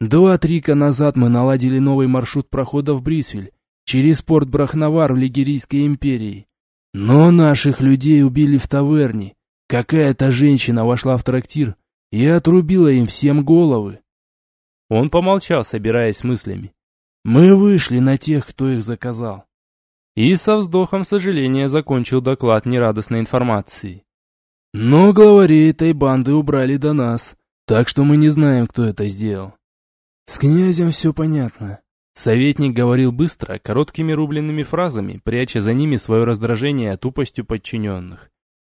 Два трика назад мы наладили новый маршрут прохода в Брисвель, через порт Брахнавар в Лигерийской империи. Но наших людей убили в таверне, какая-то женщина вошла в трактир и отрубила им всем головы. Он помолчал, собираясь мыслями. Мы вышли на тех, кто их заказал. И со вздохом сожаления закончил доклад нерадостной информации. Но главарей этой банды убрали до нас, так что мы не знаем, кто это сделал. С князем все понятно. Советник говорил быстро, короткими рубленными фразами, пряча за ними свое раздражение тупостью подчиненных.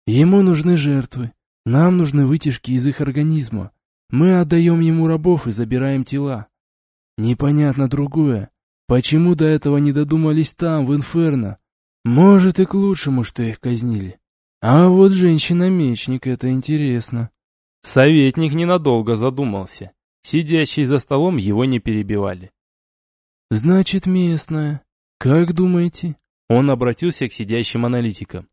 Ему нужны жертвы. Нам нужны вытяжки из их организма. Мы отдаем ему рабов и забираем тела. Непонятно другое. Почему до этого не додумались там, в Инферно? Может и к лучшему, что их казнили. А вот женщина-мечник, это интересно. Советник ненадолго задумался. Сидящие за столом его не перебивали. «Значит, местная. Как думаете?» Он обратился к сидящим аналитикам.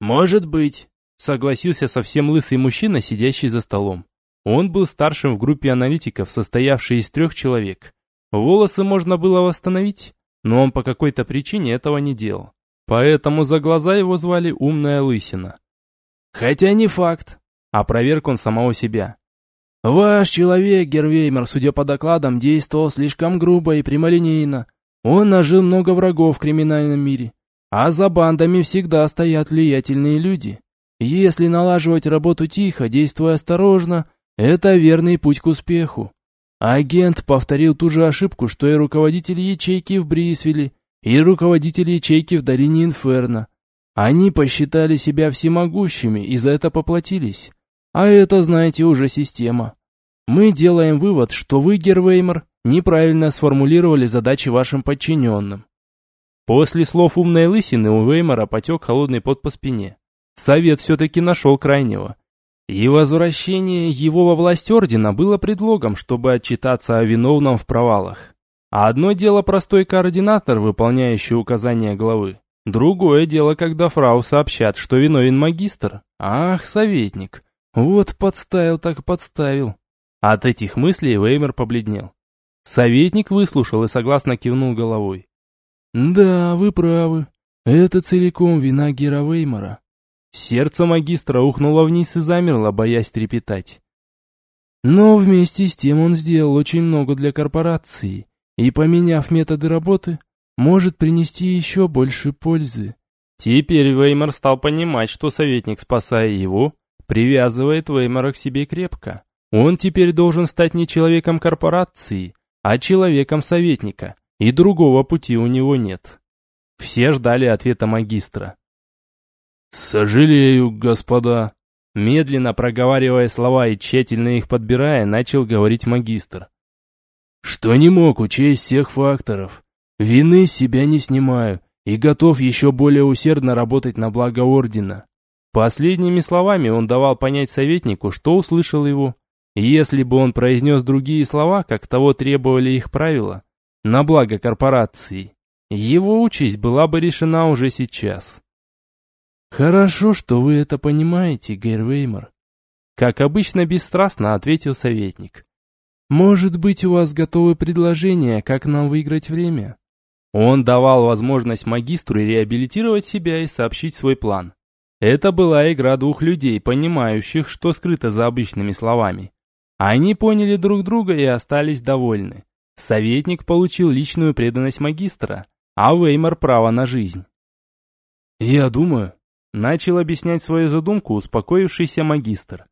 «Может быть», — согласился совсем лысый мужчина, сидящий за столом. Он был старшим в группе аналитиков, состоявшей из трех человек. Волосы можно было восстановить, но он по какой-то причине этого не делал. Поэтому за глаза его звали «Умная лысина». «Хотя не факт», — опроверг он самого себя. «Ваш человек, Гервеймер, судя по докладам, действовал слишком грубо и прямолинейно. Он нажил много врагов в криминальном мире. А за бандами всегда стоят влиятельные люди. Если налаживать работу тихо, действуя осторожно, это верный путь к успеху. Агент повторил ту же ошибку, что и руководитель ячейки в Брисвилле, и руководитель ячейки в долине Инферно. Они посчитали себя всемогущими и за это поплатились. А это, знаете, уже система. Мы делаем вывод, что вы, Гервеймер, неправильно сформулировали задачи вашим подчиненным. После слов умной лысины у Веймара потек холодный пот по спине. Совет все-таки нашел крайнего. И возвращение его во власть ордена было предлогом, чтобы отчитаться о виновном в провалах. А одно дело простой координатор, выполняющий указания главы. Другое дело, когда фрау сообщат, что виновен магистр. Ах, советник, вот подставил так подставил. От этих мыслей Веймер побледнел. Советник выслушал и согласно кивнул головой. «Да, вы правы. Это целиком вина Гера Веймара». Сердце магистра ухнуло вниз и замерло, боясь трепетать. Но вместе с тем он сделал очень много для корпорации, и, поменяв методы работы, может принести еще больше пользы. Теперь Веймар стал понимать, что советник, спасая его, привязывает Веймара к себе крепко. Он теперь должен стать не человеком корпорации, а человеком советника, и другого пути у него нет. Все ждали ответа магистра. «Сожалею, господа», медленно проговаривая слова и тщательно их подбирая, начал говорить магистр. «Что не мог учесть всех факторов. Вины с себя не снимаю и готов еще более усердно работать на благо Ордена. Последними словами он давал понять советнику, что услышал его. Если бы он произнес другие слова, как того требовали их правила, на благо корпорации, его участь была бы решена уже сейчас. «Хорошо, что вы это понимаете, Гейрвеймер», как обычно бесстрастно ответил советник. «Может быть, у вас готовы предложения, как нам выиграть время?» Он давал возможность магистру реабилитировать себя и сообщить свой план. Это была игра двух людей, понимающих, что скрыто за обычными словами. Они поняли друг друга и остались довольны. Советник получил личную преданность магистра, а Веймар право на жизнь. «Я думаю», — начал объяснять свою задумку успокоившийся магистр,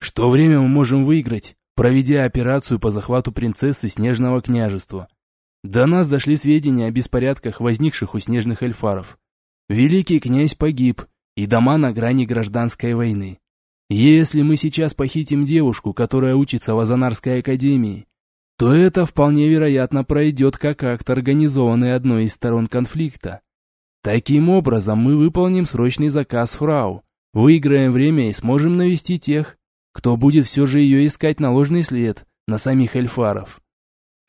«что время мы можем выиграть, проведя операцию по захвату принцессы Снежного княжества. До нас дошли сведения о беспорядках, возникших у снежных эльфаров. Великий князь погиб, и дома на грани гражданской войны. Если мы сейчас похитим девушку, которая учится в Азанарской академии, то это вполне вероятно пройдет как акт, организованный одной из сторон конфликта. Таким образом, мы выполним срочный заказ фрау, выиграем время и сможем навести тех, кто будет все же ее искать на ложный след, на самих эльфаров.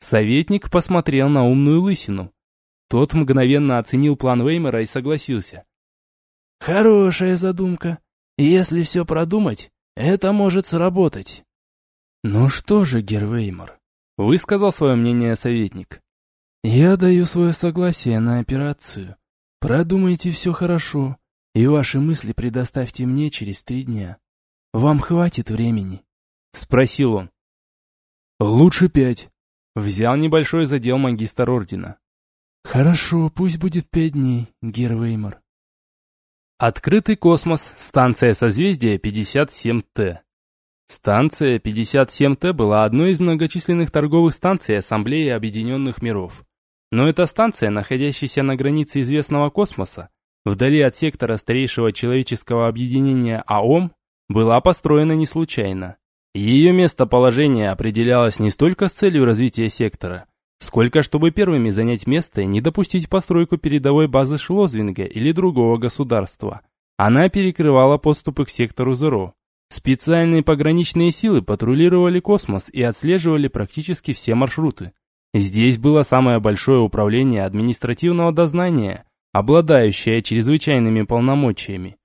Советник посмотрел на умную лысину. Тот мгновенно оценил план Веймера и согласился. Хорошая задумка. Если все продумать, это может сработать. Ну что же, Гервеймор, высказал свое мнение советник. Я даю свое согласие на операцию. Продумайте все хорошо. И ваши мысли предоставьте мне через три дня. Вам хватит времени?» Спросил он. «Лучше пять». Взял небольшой задел магистр ордена. «Хорошо, пусть будет пять дней, Гервеймор». Открытый космос, станция созвездия 57Т. Станция 57Т была одной из многочисленных торговых станций Ассамблеи Объединенных Миров. Но эта станция, находящаяся на границе известного космоса, вдали от сектора старейшего человеческого объединения АОМ, была построена не случайно. Ее местоположение определялось не столько с целью развития сектора, сколько чтобы первыми занять место и не допустить постройку передовой базы Шлозвинга или другого государства. Она перекрывала поступы к сектору Зеро. Специальные пограничные силы патрулировали космос и отслеживали практически все маршруты. Здесь было самое большое управление административного дознания, обладающее чрезвычайными полномочиями.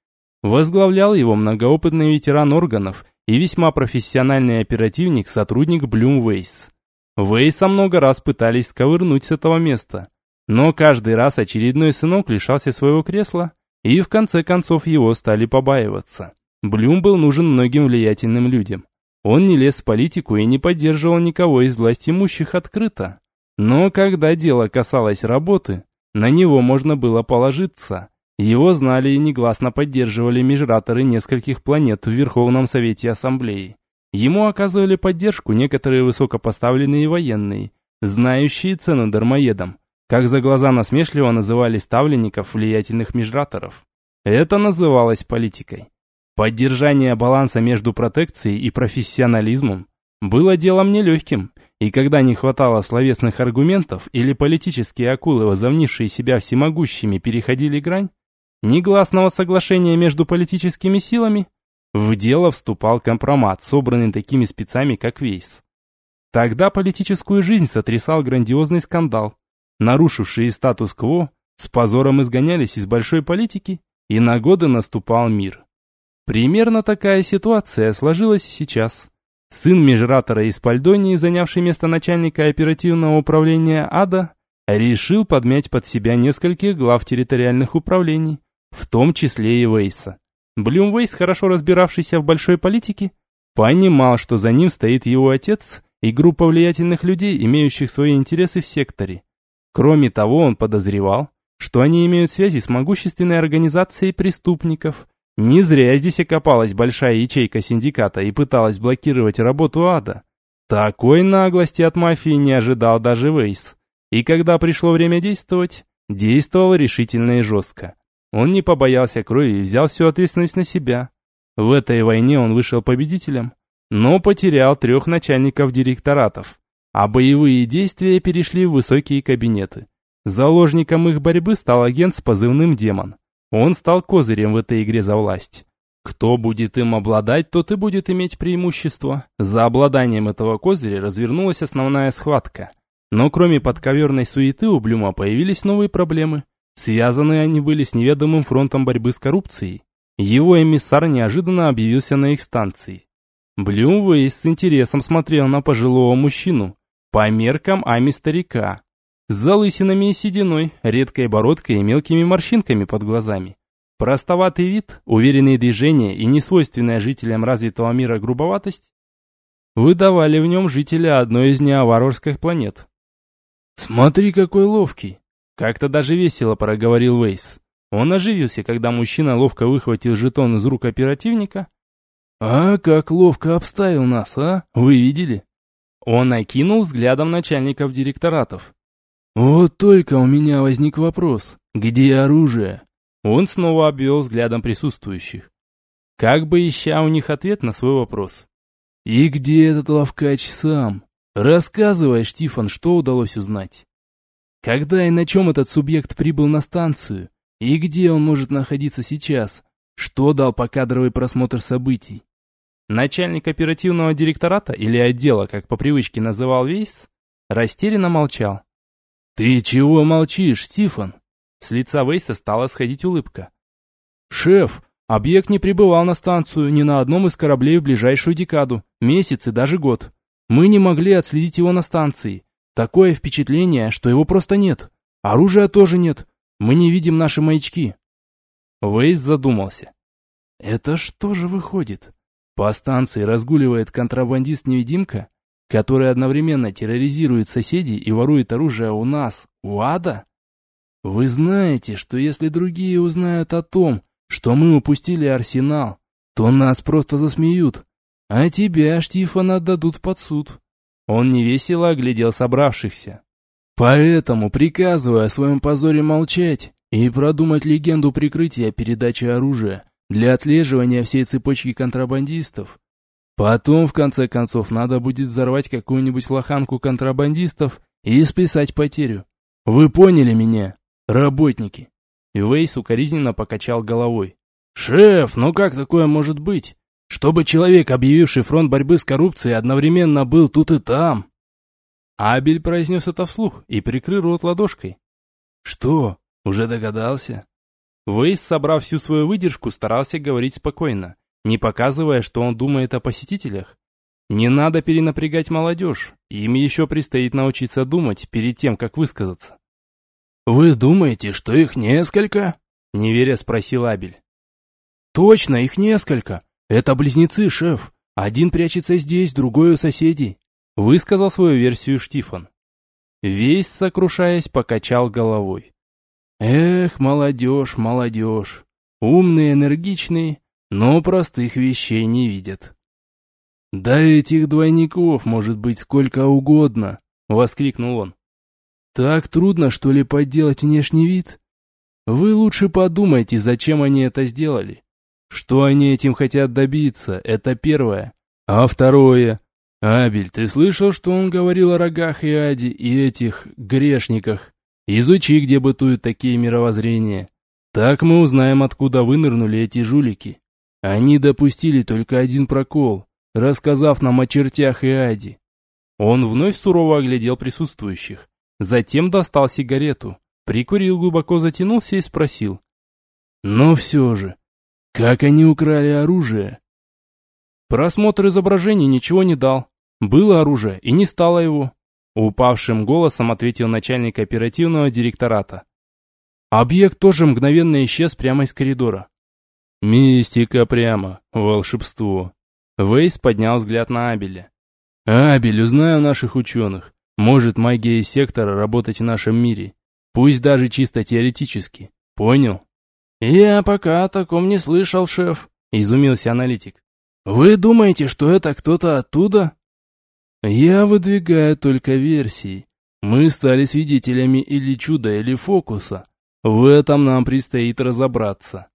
Возглавлял его многоопытный ветеран органов и весьма профессиональный оперативник, сотрудник Блюм Вейс. Вейса много раз пытались сковырнуть с этого места, но каждый раз очередной сынок лишался своего кресла, и в конце концов его стали побаиваться. Блюм был нужен многим влиятельным людям. Он не лез в политику и не поддерживал никого из власть имущих открыто. Но когда дело касалось работы, на него можно было положиться – его знали и негласно поддерживали межраторы нескольких планет в Верховном Совете Ассамблеи. Ему оказывали поддержку некоторые высокопоставленные военные, знающие цену дармоедам, как за глаза насмешливо называли ставленников влиятельных межраторов. Это называлось политикой. Поддержание баланса между протекцией и профессионализмом было делом нелегким, и когда не хватало словесных аргументов или политические акулы, возомнившие себя всемогущими, переходили грань, негласного соглашения между политическими силами, в дело вступал компромат, собранный такими спецами, как Вейс. Тогда политическую жизнь сотрясал грандиозный скандал. Нарушившие статус-кво с позором изгонялись из большой политики, и на годы наступал мир. Примерно такая ситуация сложилась и сейчас. Сын межратора из Пальдонии, занявший место начальника оперативного управления АДА, решил подмять под себя нескольких глав территориальных управлений, в том числе и Вейса. Блюмвейс, хорошо разбиравшийся в большой политике, понимал, что за ним стоит его отец и группа влиятельных людей, имеющих свои интересы в секторе. Кроме того, он подозревал, что они имеют связи с могущественной организацией преступников. Не зря здесь окопалась большая ячейка синдиката и пыталась блокировать работу ада. Такой наглости от мафии не ожидал даже Вейс. И когда пришло время действовать, действовал решительно и жестко. Он не побоялся крови и взял всю ответственность на себя. В этой войне он вышел победителем, но потерял трех начальников директоратов, а боевые действия перешли в высокие кабинеты. Заложником их борьбы стал агент с позывным «Демон». Он стал козырем в этой игре за власть. Кто будет им обладать, тот и будет иметь преимущество. За обладанием этого козыря развернулась основная схватка. Но кроме подковерной суеты у Блюма появились новые проблемы – Связаны они были с неведомым фронтом борьбы с коррупцией. Его эмиссар неожиданно объявился на их станции. Блюмвейс с интересом смотрел на пожилого мужчину, по меркам ами старика, с залысинами и сединой, редкой бородкой и мелкими морщинками под глазами. Простоватый вид, уверенные движения и несвойственная жителям развитого мира грубоватость выдавали в нем жителя одной из неоварварских планет. «Смотри, какой ловкий!» Как-то даже весело проговорил Вейс. Он оживился, когда мужчина ловко выхватил жетон из рук оперативника. «А как ловко обставил нас, а? Вы видели?» Он окинул взглядом начальников директоратов. «Вот только у меня возник вопрос. Где оружие?» Он снова обвел взглядом присутствующих. Как бы ища у них ответ на свой вопрос. «И где этот ловкач сам? Рассказывай, Штифан, что удалось узнать?» Когда и на чем этот субъект прибыл на станцию? И где он может находиться сейчас? Что дал покадровый просмотр событий? Начальник оперативного директората или отдела, как по привычке называл Вейс, растерянно молчал. «Ты чего молчишь, Стифан?» С лица Вейса стала сходить улыбка. «Шеф, объект не прибывал на станцию ни на одном из кораблей в ближайшую декаду, месяц и даже год. Мы не могли отследить его на станции. Такое впечатление, что его просто нет. Оружия тоже нет. Мы не видим наши маячки. Вейс задумался. Это что же выходит? По станции разгуливает контрабандист-невидимка, который одновременно терроризирует соседей и ворует оружие у нас, у ада? Вы знаете, что если другие узнают о том, что мы упустили арсенал, то нас просто засмеют, а тебя, Штифан, отдадут под суд. Он невесело оглядел собравшихся. Поэтому приказываю о своем позоре молчать и продумать легенду прикрытия передачи оружия для отслеживания всей цепочки контрабандистов. Потом, в конце концов, надо будет взорвать какую-нибудь лоханку контрабандистов и списать потерю. Вы поняли меня, работники?» Вейс укоризненно покачал головой. «Шеф, ну как такое может быть? Чтобы человек, объявивший фронт борьбы с коррупцией, одновременно был тут и там?» Абель произнес это вслух и прикрыл рот ладошкой. «Что, уже догадался?» Вейс, собрав всю свою выдержку, старался говорить спокойно, не показывая, что он думает о посетителях. Не надо перенапрягать молодежь, им еще предстоит научиться думать перед тем, как высказаться. «Вы думаете, что их несколько?» — неверя спросил Абель. «Точно, их несколько. Это близнецы, шеф. Один прячется здесь, другой у соседей высказал свою версию Штифан. Весь, сокрушаясь, покачал головой. Эх, молодежь, молодежь. Умные, энергичные, но простых вещей не видят. «Да этих двойников может быть сколько угодно!» — воскликнул он. «Так трудно, что ли, подделать внешний вид? Вы лучше подумайте, зачем они это сделали. Что они этим хотят добиться, это первое. А второе, «Абель, ты слышал, что он говорил о рогах и аде и этих грешниках? Изучи, где бытуют такие мировоззрения. Так мы узнаем, откуда вынырнули эти жулики. Они допустили только один прокол, рассказав нам о чертях и аде». Он вновь сурово оглядел присутствующих. Затем достал сигарету, прикурил, глубоко затянулся и спросил. «Но все же, как они украли оружие?» Просмотр изображений ничего не дал. Было оружие, и не стало его. Упавшим голосом ответил начальник оперативного директората. Объект тоже мгновенно исчез прямо из коридора. Мистика прямо, волшебство. Вейс поднял взгляд на Абеля. Абель, узнаю наших ученых. Может магия из сектора работать в нашем мире. Пусть даже чисто теоретически. Понял? Я пока о таком не слышал, шеф, изумился аналитик. Вы думаете, что это кто-то оттуда? Я выдвигаю только версии. Мы стали свидетелями или чуда, или фокуса. В этом нам предстоит разобраться.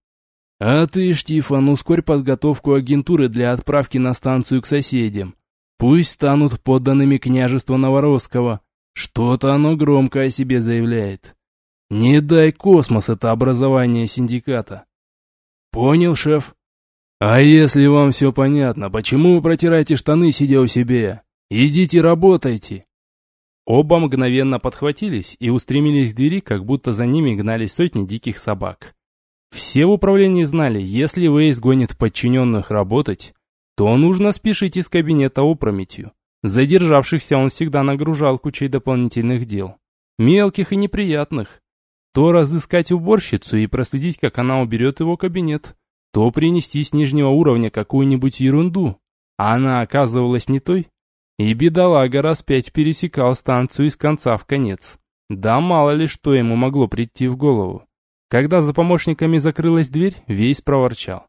А ты, Штифан, ускорь подготовку агентуры для отправки на станцию к соседям. Пусть станут подданными княжества Новоросского. Что-то оно громко о себе заявляет. Не дай космос это образование синдиката. Понял, шеф? А если вам все понятно, почему вы протираете штаны, сидя у себя? Идите работайте!» Оба мгновенно подхватились и устремились к двери, как будто за ними гнались сотни диких собак. Все в управлении знали, если Вейс гонит подчиненных работать, то нужно спешить из кабинета опрометью. Задержавшихся он всегда нагружал кучей дополнительных дел. Мелких и неприятных. То разыскать уборщицу и проследить, как она уберет его кабинет, то принести с нижнего уровня какую-нибудь ерунду. А она оказывалась не той, и бедолага раз пять пересекал станцию из конца в конец. Да мало ли что ему могло прийти в голову. Когда за помощниками закрылась дверь, весь проворчал.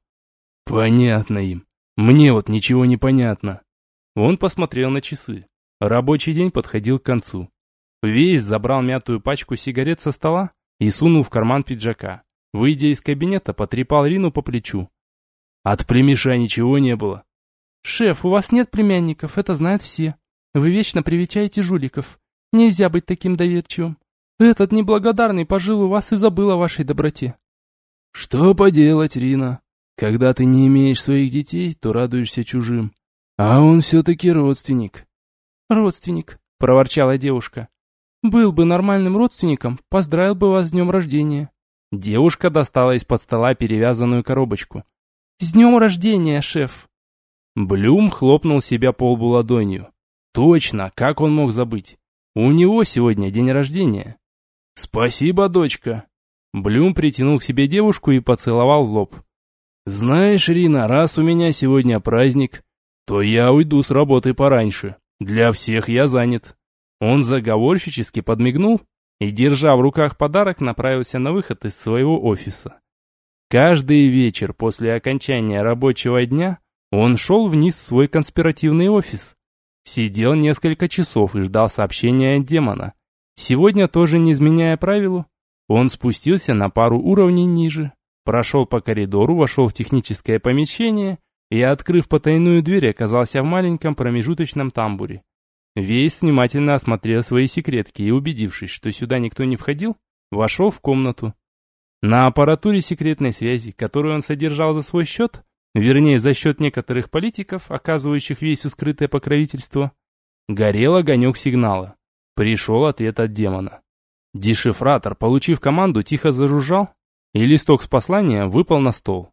«Понятно им. Мне вот ничего не понятно». Он посмотрел на часы. Рабочий день подходил к концу. Вейс забрал мятую пачку сигарет со стола и сунул в карман пиджака. Выйдя из кабинета, потрепал Рину по плечу. От племеша ничего не было. «Шеф, у вас нет племянников, это знают все. Вы вечно привечаете жуликов. Нельзя быть таким доверчивым. Этот неблагодарный пожил у вас и забыл о вашей доброте». «Что поделать, Рина? Когда ты не имеешь своих детей, то радуешься чужим. А он все-таки родственник». «Родственник», — проворчала девушка. «Был бы нормальным родственником, поздравил бы вас с днем рождения». Девушка достала из-под стола перевязанную коробочку. «С днем рождения, шеф!» Блюм хлопнул себя по лбу ладонью. Точно, как он мог забыть? У него сегодня день рождения. Спасибо, дочка. Блюм притянул к себе девушку и поцеловал в лоб. «Знаешь, Рина, раз у меня сегодня праздник, то я уйду с работы пораньше. Для всех я занят». Он заговорщически подмигнул и, держа в руках подарок, направился на выход из своего офиса. Каждый вечер после окончания рабочего дня он шел вниз в свой конспиративный офис. Сидел несколько часов и ждал сообщения от демона. Сегодня, тоже не изменяя правилу, он спустился на пару уровней ниже, прошел по коридору, вошел в техническое помещение и, открыв потайную дверь, оказался в маленьком промежуточном тамбуре. Вейс внимательно осмотрел свои секретки и, убедившись, что сюда никто не входил, вошел в комнату. На аппаратуре секретной связи, которую он содержал за свой счет, вернее за счет некоторых политиков, оказывающих Вейсу скрытое покровительство, горел огонек сигнала. Пришел ответ от демона. Дешифратор, получив команду, тихо зажужжал, и листок с посланием выпал на стол.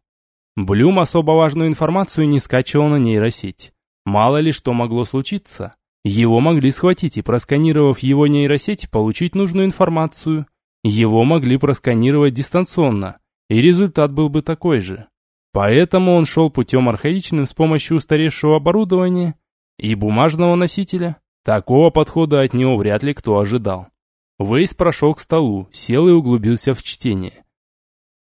Блюм особо важную информацию не скачивал на нейросеть. Мало ли что могло случиться. Его могли схватить и, просканировав его нейросеть, получить нужную информацию. Его могли просканировать дистанционно, и результат был бы такой же. Поэтому он шел путем архаичным с помощью устаревшего оборудования и бумажного носителя. Такого подхода от него вряд ли кто ожидал. Вейс прошел к столу, сел и углубился в чтение.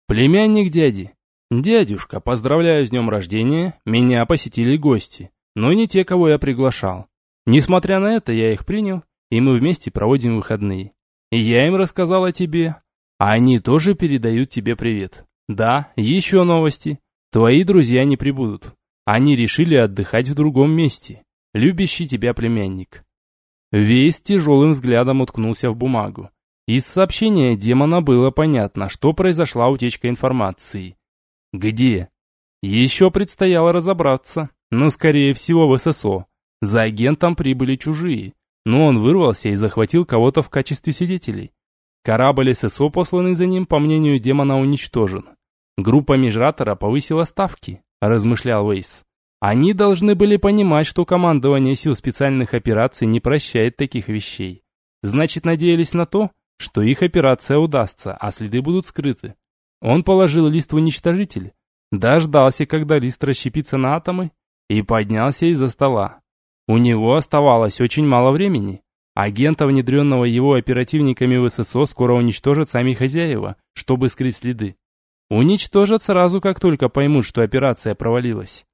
«Племянник дяди. Дядюшка, поздравляю с днем рождения, меня посетили гости, но не те, кого я приглашал. Несмотря на это, я их принял, и мы вместе проводим выходные. И я им рассказал о тебе, а они тоже передают тебе привет. Да, еще новости. Твои друзья не прибудут. Они решили отдыхать в другом месте. Любящий тебя племянник. Весь тяжелым взглядом уткнулся в бумагу. Из сообщения демона было понятно, что произошла утечка информации. Где? Еще предстояло разобраться, но скорее всего в ССО. За агентом прибыли чужие, но он вырвался и захватил кого-то в качестве свидетелей. Корабль ССО, посланный за ним, по мнению демона, уничтожен. Группа Межратора повысила ставки, размышлял Вейс. Они должны были понимать, что командование сил специальных операций не прощает таких вещей. Значит, надеялись на то, что их операция удастся, а следы будут скрыты. Он положил лист в уничтожитель, дождался, когда лист расщепится на атомы, и поднялся из-за стола. У него оставалось очень мало времени. Агента, внедренного его оперативниками в ССО, скоро уничтожат сами хозяева, чтобы скрыть следы. Уничтожат сразу, как только поймут, что операция провалилась.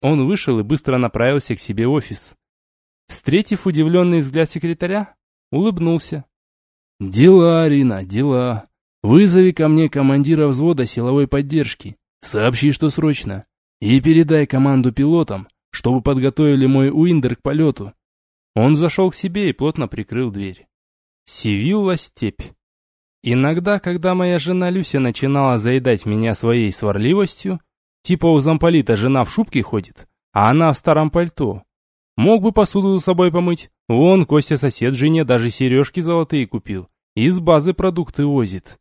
Он вышел и быстро направился к себе в офис. Встретив удивленный взгляд секретаря, улыбнулся. «Дела, Арина, дела. Вызови ко мне командира взвода силовой поддержки. Сообщи, что срочно. И передай команду пилотам, чтобы подготовили мой Уиндер к полету». Он зашел к себе и плотно прикрыл дверь. Сивилла степь. Иногда, когда моя жена Люся начинала заедать меня своей сварливостью, Типа у замполита жена в шубке ходит, а она в старом пальто. Мог бы посуду за собой помыть. Вон, Костя сосед жене даже сережки золотые купил. Из базы продукты возит.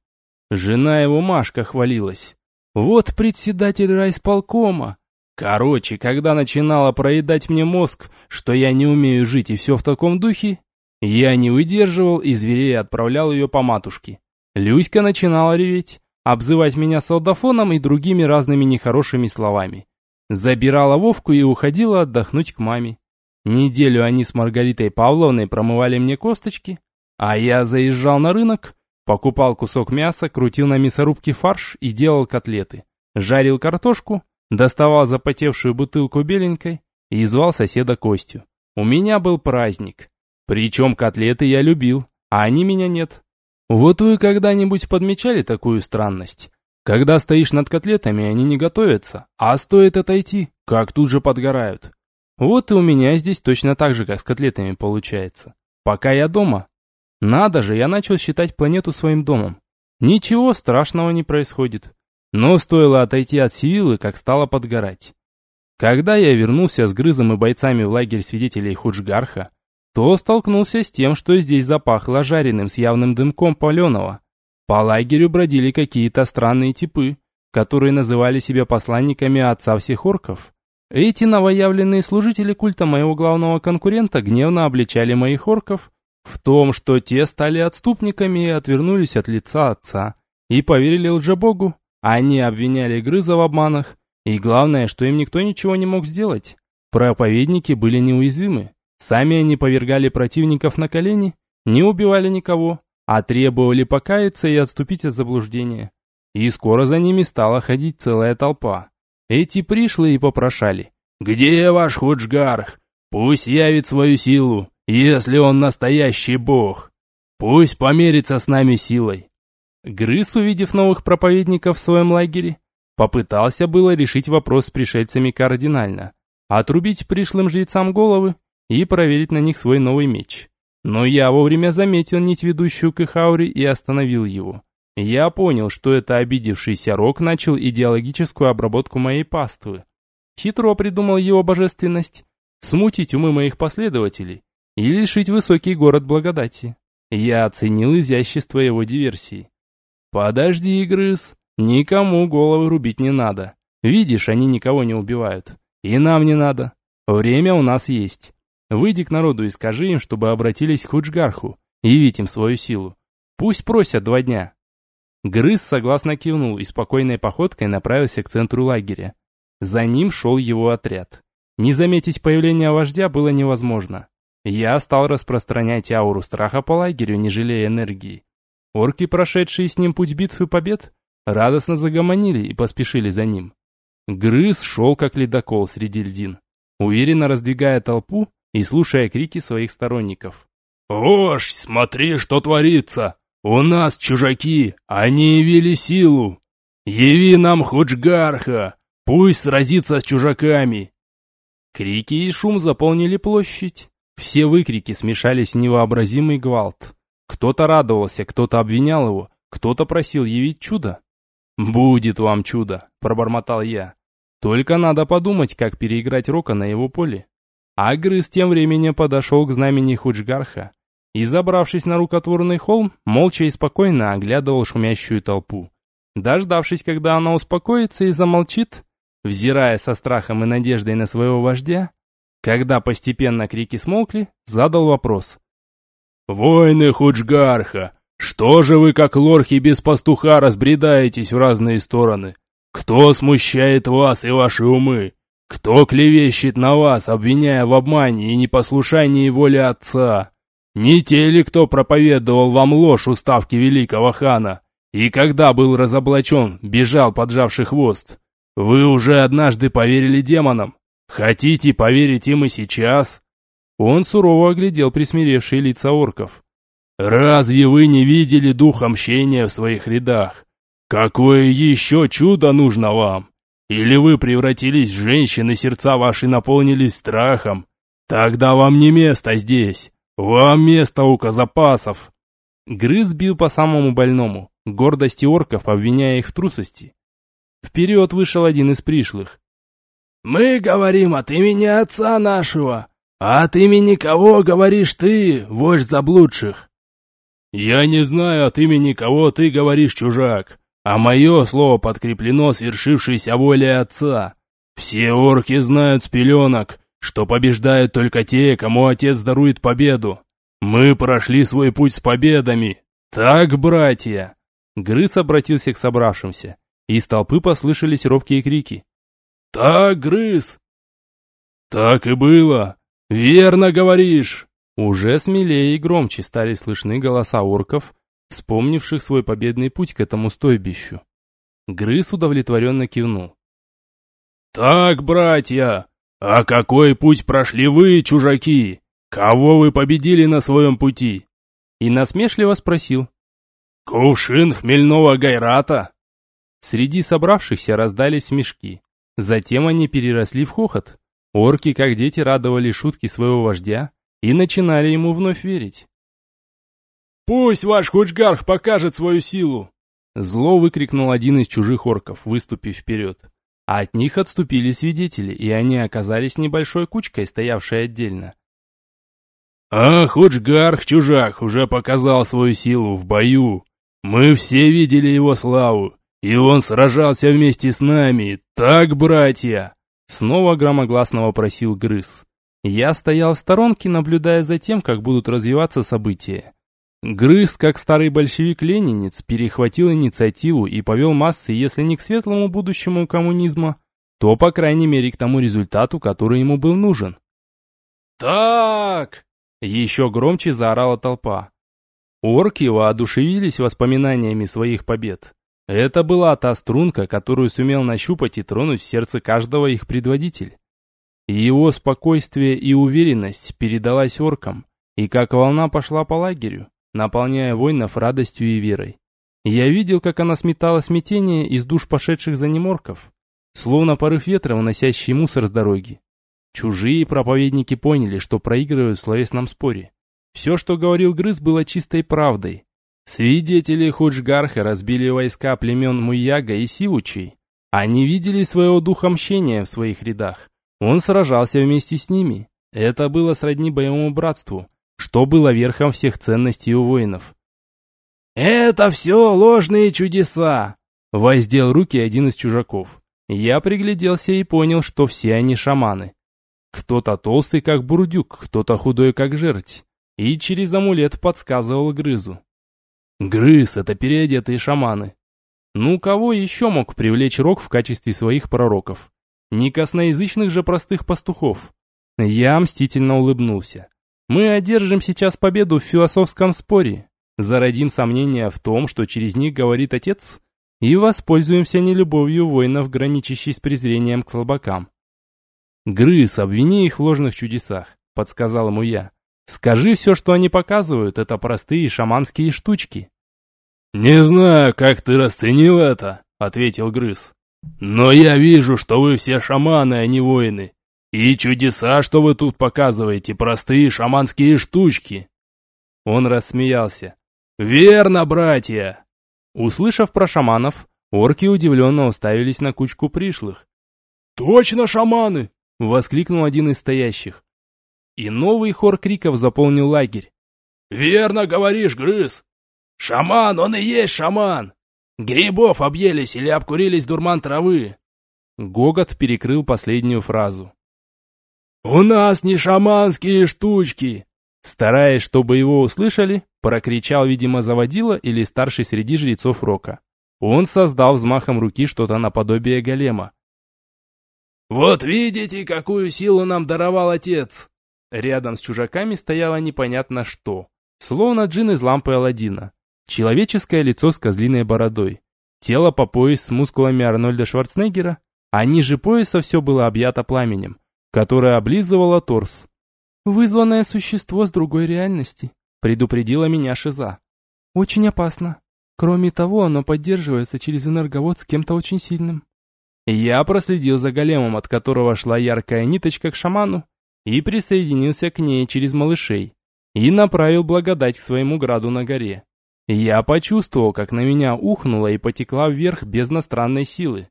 Жена его Машка хвалилась. Вот председатель райсполкома. Короче, когда начинала проедать мне мозг, что я не умею жить и все в таком духе, я не выдерживал и зверей отправлял ее по матушке. Люська начинала реветь, обзывать меня солдафоном и другими разными нехорошими словами. Забирала Вовку и уходила отдохнуть к маме. Неделю они с Маргаритой Павловной промывали мне косточки, а я заезжал на рынок, покупал кусок мяса, крутил на мясорубке фарш и делал котлеты. Жарил картошку, доставал запотевшую бутылку беленькой и звал соседа Костю. У меня был праздник. Причем котлеты я любил, а они меня нет. Вот вы когда-нибудь подмечали такую странность? Когда стоишь над котлетами, они не готовятся, а стоит отойти, как тут же подгорают. Вот и у меня здесь точно так же, как с котлетами получается. Пока я дома. Надо же, я начал считать планету своим домом. Ничего страшного не происходит. Но стоило отойти от Сивилы, как стало подгорать. Когда я вернулся с Грызом и бойцами в лагерь свидетелей Худжгарха, то столкнулся с тем, что здесь запахло жареным с явным дымком паленого. По лагерю бродили какие-то странные типы, которые называли себя посланниками отца всех орков. Эти новоявленные служители культа моего главного конкурента гневно обличали моих орков в том, что те стали отступниками и отвернулись от лица отца, и поверили лжебогу. Они обвиняли Грыза в обманах, и главное, что им никто ничего не мог сделать. Проповедники были неуязвимы. Сами они повергали противников на колени, не убивали никого, а требовали покаяться и отступить от заблуждения. И скоро за ними стала ходить целая толпа. Эти пришли и попрошали. «Где ваш Худжгарх? Пусть явит свою силу, если он настоящий бог. Пусть померится с нами силой». Грыз, увидев новых проповедников в своем лагере, попытался было решить вопрос с пришельцами кардинально, отрубить пришлым жрецам головы и проверить на них свой новый меч. Но я вовремя заметил нить, ведущую к Ихауре, и остановил его. Я понял, что это обидевшийся Рок начал идеологическую обработку моей паствы. Хитро придумал его божественность, смутить умы моих последователей и лишить высокий город благодати. Я оценил изящество его диверсии. «Подожди, Грыз, никому головы рубить не надо. Видишь, они никого не убивают. И нам не надо. Время у нас есть. Выйди к народу и скажи им, чтобы обратились к Худжгарху, явить им свою силу. Пусть просят два дня». Грыз согласно кивнул и спокойной походкой направился к центру лагеря. За ним шел его отряд. Не заметить появления вождя было невозможно. Я стал распространять ауру страха по лагерю, не жалея энергии. Орки, прошедшие с ним путь битв и побед, радостно загомонили и поспешили за ним. Грыз шел как ледокол среди льдин, уверенно раздвигая толпу и слушая крики своих сторонников. «Ож, смотри, что творится! У нас чужаки, они явили силу! Яви нам Худжгарха, пусть сразится с чужаками!» Крики и шум заполнили площадь. Все выкрики смешались в невообразимый гвалт. Кто-то радовался, кто-то обвинял его, кто-то просил явить чудо. «Будет вам чудо», — пробормотал я. «Только надо подумать, как переиграть Рока на его поле». Агрыз тем временем подошел к знамени Худжгарха и, забравшись на рукотворный холм, молча и спокойно оглядывал шумящую толпу. Дождавшись, когда она успокоится и замолчит, взирая со страхом и надеждой на своего вождя, когда постепенно крики смолкли, задал вопрос. «Войны Худжгарха, что же вы, как лорхи без пастуха, разбредаетесь в разные стороны? Кто смущает вас и ваши умы? Кто клевещет на вас, обвиняя в обмане и непослушании воли отца? Не те ли, кто проповедовал вам ложь у ставки великого хана, и когда был разоблачен, бежал, поджавший хвост? Вы уже однажды поверили демонам? Хотите поверить им и сейчас?» Он сурово оглядел присмиревшие лица орков. «Разве вы не видели духа мщения в своих рядах? Какое еще чудо нужно вам? Или вы превратились в женщин, и сердца ваши наполнились страхом? Тогда вам не место здесь. Вам место у казапасов. Грыз бил по самому больному, гордости орков, обвиняя их в трусости. Вперед вышел один из пришлых. «Мы говорим от имени отца нашего, от имени кого говоришь ты, вождь заблудших?» «Я не знаю, от имени кого ты говоришь, чужак. А мое слово подкреплено свершившейся волей отца. Все орки знают с пеленок, что побеждают только те, кому отец дарует победу. Мы прошли свой путь с победами. Так, братья!» Грыз обратился к собравшимся. Из толпы послышались робкие крики. «Так, Грыз!» «Так и было! Верно говоришь!» Уже смелее и громче стали слышны голоса орков, вспомнивших свой победный путь к этому стойбищу. Грыз удовлетворенно кивнул. «Так, братья, а какой путь прошли вы, чужаки? Кого вы победили на своем пути?» И насмешливо спросил. «Кувшин хмельного гайрата?» Среди собравшихся раздались смешки. Затем они переросли в хохот. Орки, как дети, радовали шутки своего вождя и начинали ему вновь верить. «Пусть ваш Худжгарх покажет свою силу!» Зло выкрикнул один из чужих орков, выступив вперед. А от них отступили свидетели, и они оказались небольшой кучкой, стоявшей отдельно. «А Худжгарх, чужак, уже показал свою силу в бою. Мы все видели его славу, и он сражался вместе с нами, так, братья?» Снова громогласно вопросил Грыз. Я стоял в сторонке, наблюдая за тем, как будут развиваться события. Грыз, как старый большевик-ленинец, перехватил инициативу и повел массы, если не к светлому будущему коммунизма, то, по крайней мере, к тому результату, который ему был нужен. «Так!» — еще громче заорала толпа. Орки воодушевились воспоминаниями своих побед. Это была та струнка, которую сумел нащупать и тронуть в сердце каждого их предводитель. Его спокойствие и уверенность передалась оркам, и как волна пошла по лагерю, наполняя воинов радостью и верой. Я видел, как она сметала смятение из душ пошедших за ним орков, словно порыв ветра, уносящий мусор с дороги. Чужие проповедники поняли, что проигрывают в словесном споре. Все, что говорил Грыз, было чистой правдой. Свидетели Худжгарха разбили войска племен Муяга и Сивучей. Они видели своего духа мщения в своих рядах. Он сражался вместе с ними. Это было сродни боевому братству, что было верхом всех ценностей у воинов. «Это все ложные чудеса!» Воздел руки один из чужаков. Я пригляделся и понял, что все они шаманы. Кто-то толстый, как бурдюк, кто-то худой, как жерть. И через амулет подсказывал Грызу. Грыз — это переодетые шаманы. Ну, кого еще мог привлечь Рок в качестве своих пророков? Не косноязычных же простых пастухов. Я мстительно улыбнулся. Мы одержим сейчас победу в философском споре. Зародим сомнения в том, что через них говорит отец, и воспользуемся нелюбовью воинов, граничащей с презрением к слабакам. «Грыз, обвини их в ложных чудесах», — подсказал ему я. «Скажи все, что они показывают, это простые шаманские штучки». «Не знаю, как ты расценил это», — ответил Грыз. «Но я вижу, что вы все шаманы, а не воины. И чудеса, что вы тут показываете, простые шаманские штучки». Он рассмеялся. «Верно, братья!» Услышав про шаманов, орки удивленно уставились на кучку пришлых. «Точно шаманы!» — воскликнул один из стоящих. И новый хор криков заполнил лагерь. «Верно говоришь, Грыз! Шаман, он и есть шаман! Грибов объелись или обкурились дурман травы!» Гогот перекрыл последнюю фразу. «У нас не шаманские штучки!» Стараясь, чтобы его услышали, прокричал, видимо, заводила или старший среди жрецов Рока. Он создал взмахом руки что-то наподобие голема, «Вот видите, какую силу нам даровал отец!» Рядом с чужаками стояло непонятно что, словно джин из лампы Аладдина. Человеческое лицо с козлиной бородой, тело по пояс с мускулами Арнольда Шварценеггера, а ниже пояса все было объято пламенем, которое облизывало торс. «Вызванное существо с другой реальности», предупредила меня Шиза. «Очень опасно. Кроме того, оно поддерживается через энерговод с кем-то очень сильным». Я проследил за големом, от которого шла яркая ниточка к шаману, и присоединился к ней через малышей, и направил благодать к своему граду на горе. Я почувствовал, как на меня ухнула и потекла вверх бездна странной силы.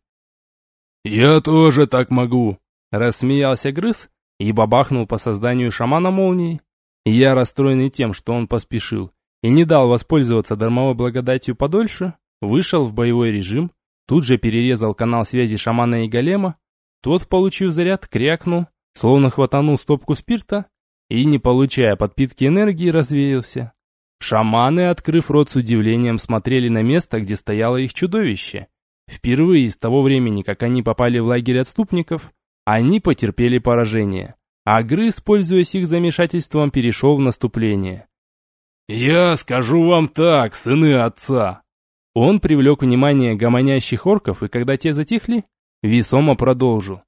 «Я тоже так могу», — рассмеялся Грыз и бабахнул по созданию шамана молнией. Я, расстроенный тем, что он поспешил и не дал воспользоваться дармовой благодатью подольше, вышел в боевой режим Тут же перерезал канал связи шамана и голема. Тот, получив заряд, крякнул, словно хватанул стопку спирта и, не получая подпитки энергии, развеялся. Шаманы, открыв рот с удивлением, смотрели на место, где стояло их чудовище. Впервые с того времени, как они попали в лагерь отступников, они потерпели поражение, а Грыз, пользуясь их замешательством, перешел в наступление. «Я скажу вам так, сыны отца!» Он привлек внимание гомонящих орков, и когда те затихли, весомо продолжил.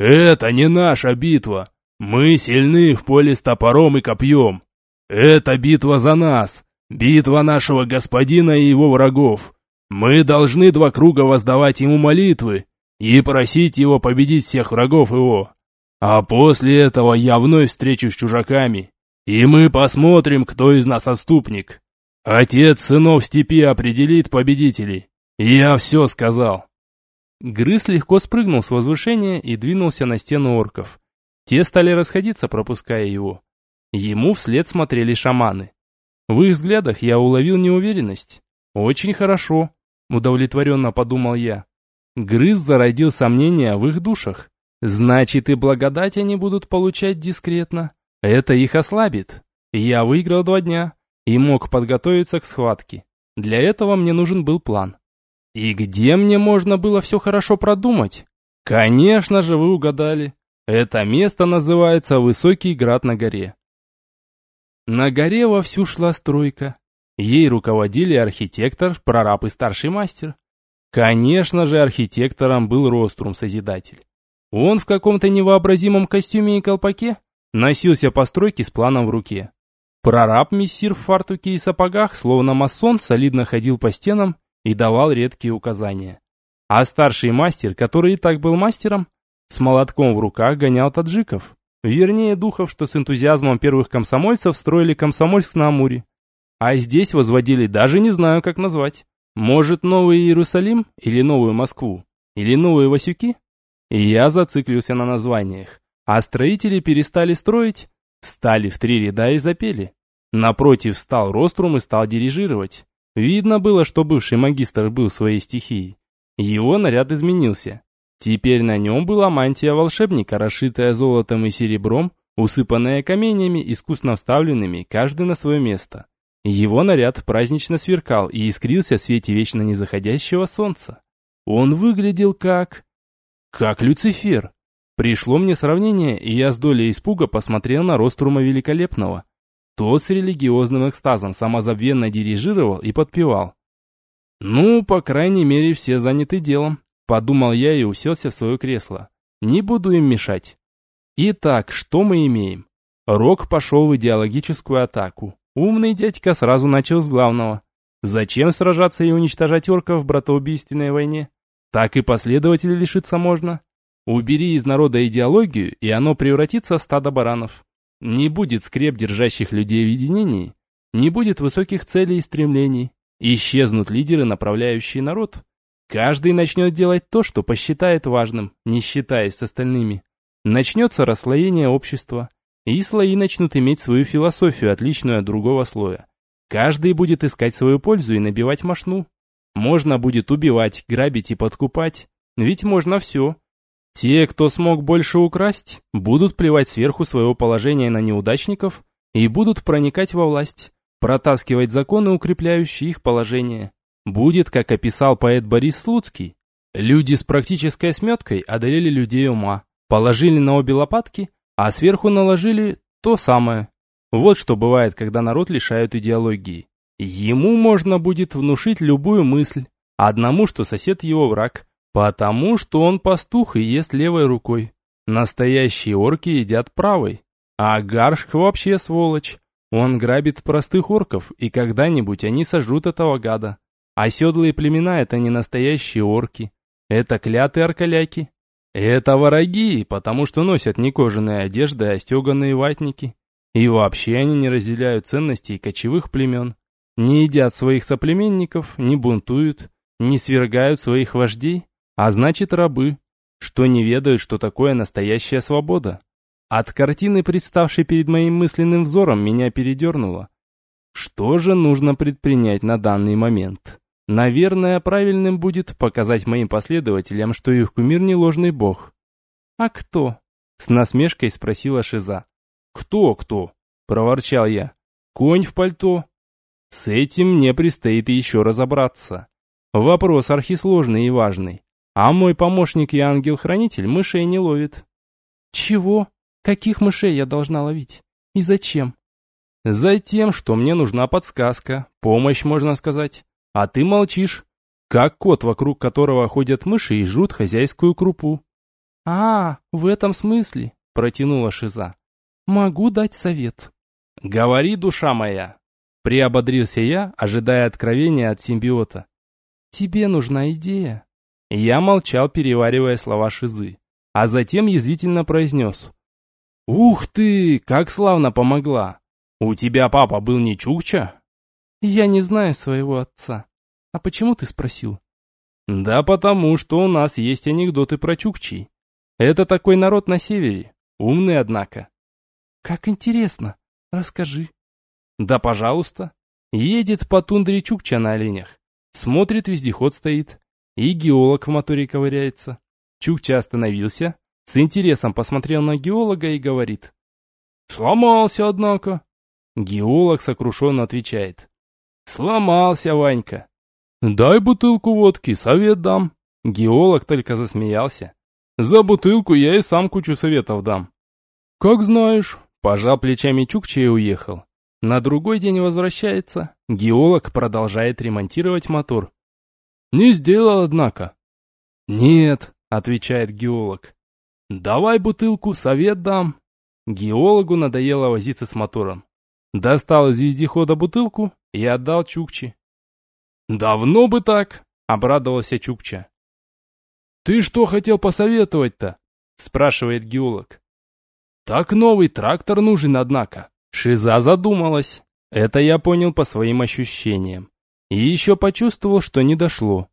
«Это не наша битва. Мы сильны в поле с топором и копьем. Это битва за нас, битва нашего господина и его врагов. Мы должны два круга воздавать ему молитвы и просить его победить всех врагов его. А после этого я вновь встречусь с чужаками, и мы посмотрим, кто из нас отступник. Отец сынов степи определит победителей. Я все сказал. Грыз легко спрыгнул с возвышения и двинулся на стену орков. Те стали расходиться, пропуская его. Ему вслед смотрели шаманы. В их взглядах я уловил неуверенность. Очень хорошо, удовлетворенно подумал я. Грыз зародил сомнения в их душах. Значит, и благодать они будут получать дискретно. Это их ослабит. Я выиграл два дня, и мог подготовиться к схватке. Для этого мне нужен был план. И где мне можно было все хорошо продумать? Конечно же, вы угадали. Это место называется Высокий Град на горе. На горе вовсю шла стройка. Ей руководили архитектор, прораб и старший мастер. Конечно же, архитектором был Рострум-созидатель. Он в каком-то невообразимом костюме и колпаке носился по стройке с планом в руке. Прораб мессир в фартуке и сапогах, словно масон, солидно ходил по стенам и давал редкие указания. А старший мастер, который и так был мастером, с молотком в руках гонял таджиков. Вернее, духов, что с энтузиазмом первых комсомольцев строили Комсомольск на Амуре. А здесь возводили даже не знаю, как назвать. Может, Новый Иерусалим или Новую Москву? Или Новые Васюки? И я зациклился на названиях. А строители перестали строить, стали в три ряда и запели. Напротив стал Рострум и стал дирижировать. Видно было, что бывший магистр был своей стихией. Его наряд изменился. Теперь на нем была мантия волшебника, расшитая золотом и серебром, усыпанная каменями, искусно вставленными, каждый на свое место. Его наряд празднично сверкал и искрился в свете вечно незаходящего солнца. Он выглядел как... как Люцифер. Пришло мне сравнение, и я с долей испуга посмотрел на Рострума Великолепного. Тот с религиозным экстазом самозабвенно дирижировал и подпевал. Ну, по крайней мере, все заняты делом. Подумал я и уселся в свое кресло. Не буду им мешать. Итак, что мы имеем? Рок пошел в идеологическую атаку. Умный дядька сразу начал с главного. Зачем сражаться и уничтожать орков в братоубийственной войне? Так и последователей лишиться можно. Убери из народа идеологию, и оно превратится в стадо баранов. Не будет скреп держащих людей в единении, не будет высоких целей и стремлений. Исчезнут лидеры, направляющие народ. Каждый начнет делать то, что посчитает важным, не считаясь с остальными. Начнется расслоение общества, и слои начнут иметь свою философию, отличную от другого слоя. Каждый будет искать свою пользу и набивать мошну. Можно будет убивать, грабить и подкупать, ведь можно все. Те, кто смог больше украсть, будут плевать сверху своего положения на неудачников и будут проникать во власть, протаскивать законы, укрепляющие их положение. Будет, как описал поэт Борис Слуцкий. Люди с практической сметкой одолели людей ума, положили на обе лопатки, а сверху наложили то самое. Вот что бывает, когда народ лишают идеологии. Ему можно будет внушить любую мысль, одному, что сосед его враг, потому что он пастух и ест левой рукой. Настоящие орки едят правой, а Гаршк вообще сволочь. Он грабит простых орков, и когда-нибудь они сожрут этого гада. Оседлые племена — это не настоящие орки. Это клятые аркаляки. Это враги, потому что носят не кожаные одежды, а стеганые ватники. И вообще они не разделяют ценностей кочевых племен. Не едят своих соплеменников, не бунтуют, не свергают своих вождей, а значит рабы, что не ведают, что такое настоящая свобода. От картины, представшей перед моим мысленным взором, меня передернуло. Что же нужно предпринять на данный момент? Наверное, правильным будет показать моим последователям, что их кумир не ложный бог. «А кто?» — с насмешкой спросила Шиза. «Кто-кто?» — проворчал я. «Конь в пальто?» С этим мне предстоит еще разобраться. Вопрос архисложный и важный. А мой помощник и ангел-хранитель мышей не ловит. Чего? Каких мышей я должна ловить? И зачем? Затем, что мне нужна подсказка, помощь, можно сказать. А ты молчишь, как кот, вокруг которого ходят мыши и жрут хозяйскую крупу. А, в этом смысле, протянула Шиза. Могу дать совет. Говори, душа моя. Приободрился я, ожидая откровения от симбиота. Тебе нужна идея. Я молчал, переваривая слова Шизы, а затем язвительно произнес. «Ух ты, как славно помогла! У тебя папа был не Чукча?» «Я не знаю своего отца. А почему ты спросил?» «Да потому, что у нас есть анекдоты про чукчей. Это такой народ на севере. Умный, однако». «Как интересно. Расскажи». «Да, пожалуйста. Едет по тундре чукча на оленях. Смотрит, вездеход стоит. И геолог в моторе ковыряется. Чукча остановился, с интересом посмотрел на геолога и говорит. «Сломался, однако». Геолог сокрушенно отвечает. Сломался, Ванька. Дай бутылку водки, совет дам. Геолог только засмеялся. За бутылку я и сам кучу советов дам. Как знаешь. Пожал плечами Чукча и уехал. На другой день возвращается. Геолог продолжает ремонтировать мотор. Не сделал, однако. Нет, отвечает геолог. Давай бутылку, совет дам. Геологу надоело возиться с мотором. Достал из вездехода бутылку и отдал Чукче. «Давно бы так!» — обрадовался Чукча. «Ты что хотел посоветовать-то?» — спрашивает геолог. «Так новый трактор нужен, однако». Шиза задумалась. Это я понял по своим ощущениям. И еще почувствовал, что не дошло.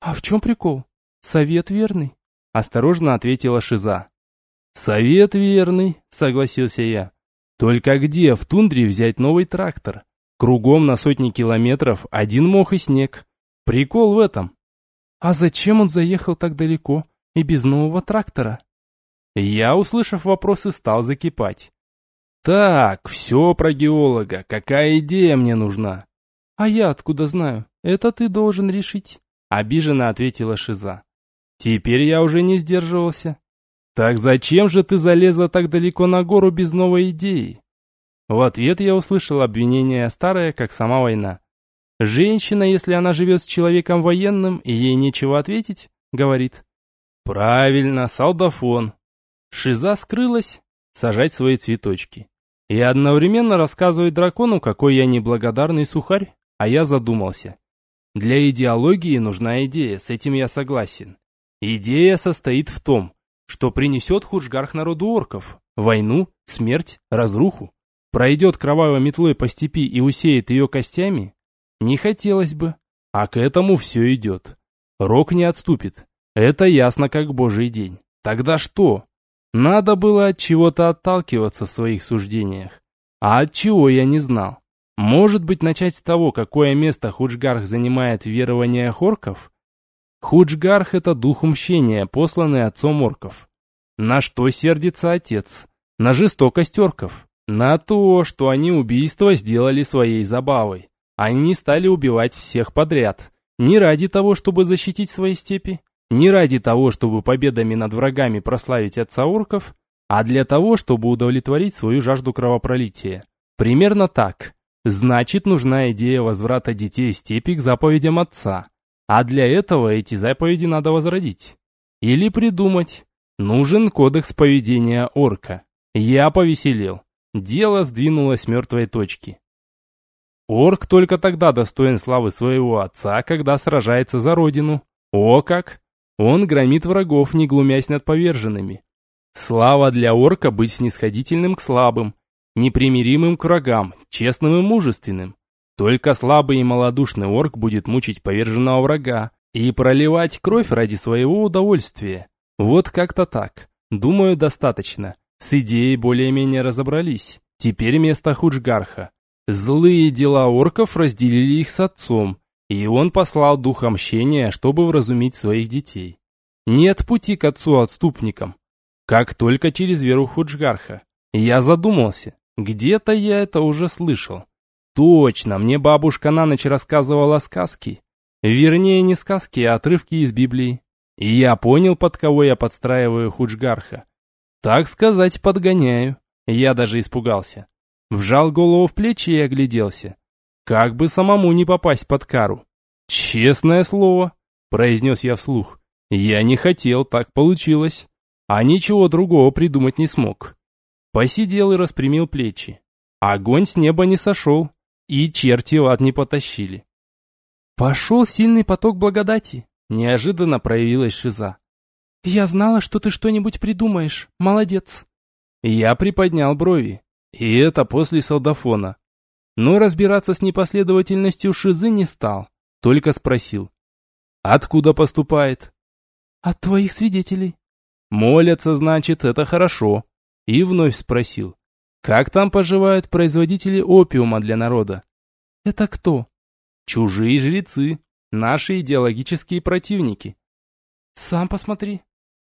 «А в чем прикол? Совет верный?» Осторожно ответила Шиза. «Совет верный», — согласился я. «Только где в тундре взять новый трактор? Кругом на сотни километров один мох и снег. Прикол в этом». «А зачем он заехал так далеко и без нового трактора?» Я, услышав вопросы, стал закипать. «Так, все про геолога. Какая идея мне нужна?» «А я откуда знаю? Это ты должен решить», — обиженно ответила Шиза. Теперь я уже не сдерживался. «Так зачем же ты залезла так далеко на гору без новой идеи?» В ответ я услышал обвинение старое, как сама война. «Женщина, если она живет с человеком военным, и ей нечего ответить?» — говорит. «Правильно, солдафон». Шиза скрылась сажать свои цветочки. И одновременно рассказывает дракону, какой я неблагодарный сухарь, а я задумался. Для идеологии нужна идея, с этим я согласен. Идея состоит в том, что принесет Худжгарх народу орков, войну, смерть, разруху. Пройдет кровавой метлой по степи и усеет ее костями? Не хотелось бы. А к этому все идет. Рок не отступит. Это ясно как божий день. Тогда что? Надо было от чего-то отталкиваться в своих суждениях. А от чего я не знал. Может быть, начать с того, какое место Худжгарх занимает в верованиях орков? Худжгарх — это дух мщения, посланный отцом орков. На что сердится отец? На жестокость орков. На то, что они убийство сделали своей забавой. Они стали убивать всех подряд. Не ради того, чтобы защитить свои степи, не ради того, чтобы победами над врагами прославить отца орков, а для того, чтобы удовлетворить свою жажду кровопролития. Примерно так. Значит, нужна идея возврата детей степи к заповедям отца. А для этого эти заповеди надо возродить. Или придумать. Нужен кодекс поведения орка. Я повеселел. Дело сдвинулось с мертвой точки. Орк только тогда достоин славы своего отца, когда сражается за родину. О как! Он громит врагов, не глумясь над поверженными. Слава для орка быть снисходительным к слабым, непримиримым к врагам, честным и мужественным. Только слабый и малодушный орк будет мучить поверженного врага и проливать кровь ради своего удовольствия. Вот как-то так. Думаю, достаточно. С идеей более-менее разобрались. Теперь место Худжгарха. Злые дела орков разделили их с отцом, и он послал дух мщения, чтобы вразумить своих детей. Нет пути к отцу-отступникам. Как только через веру Худжгарха. Я задумался, где-то я это уже слышал. Точно, мне бабушка на ночь рассказывала сказки. Вернее, не сказки, а отрывки из Библии. И я понял, под кого я подстраиваю Худжгарха. Так сказать, подгоняю. Я даже испугался. Вжал голову в плечи и огляделся. Как бы самому не попасть под кару. Честное слово, произнес я вслух. Я не хотел, так получилось. А ничего другого придумать не смог. Посидел и распрямил плечи. Огонь с неба не сошел, и черти в ад не потащили. Пошел сильный поток благодати. Неожиданно проявилась шиза. «Я знала, что ты что-нибудь придумаешь. Молодец!» Я приподнял брови. И это после солдафона. Но разбираться с непоследовательностью шизы не стал. Только спросил. «Откуда поступает?» «От твоих свидетелей». «Молятся, значит, это хорошо и вновь спросил, как там поживают производители опиума для народа? Это кто? Чужие жрецы, наши идеологические противники. Сам посмотри.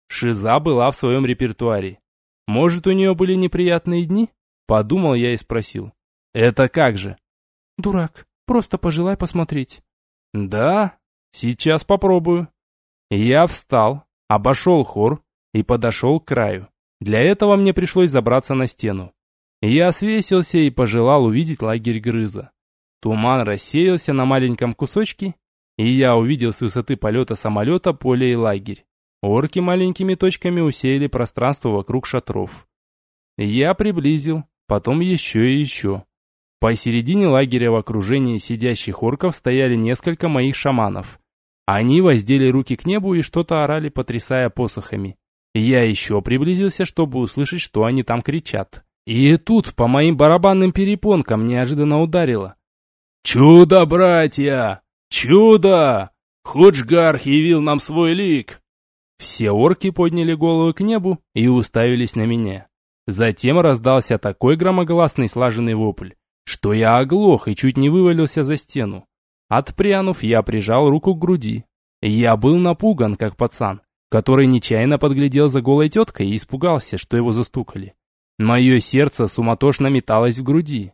Шиза была в своем репертуаре. Может, у нее были неприятные дни? Подумал я и спросил. Это как же? Дурак, просто пожелай посмотреть. Да, сейчас попробую. Я встал, обошел хор и подошел к краю. Для этого мне пришлось забраться на стену. Я свесился и пожелал увидеть лагерь грыза. Туман рассеялся на маленьком кусочке, и я увидел с высоты полета самолета поле и лагерь. Орки маленькими точками усеяли пространство вокруг шатров. Я приблизил, потом еще и еще. Посередине лагеря в окружении сидящих орков стояли несколько моих шаманов. Они воздели руки к небу и что-то орали, потрясая посохами. Я еще приблизился, чтобы услышать, что они там кричат. И тут по моим барабанным перепонкам неожиданно ударило. «Чудо, братья! Чудо! Худжгарх явил нам свой лик!» Все орки подняли головы к небу и уставились на меня. Затем раздался такой громогласный слаженный вопль, что я оглох и чуть не вывалился за стену. Отпрянув, я прижал руку к груди. Я был напуган, как пацан, который нечаянно подглядел за голой теткой и испугался, что его застукали. Мое сердце суматошно металось в груди.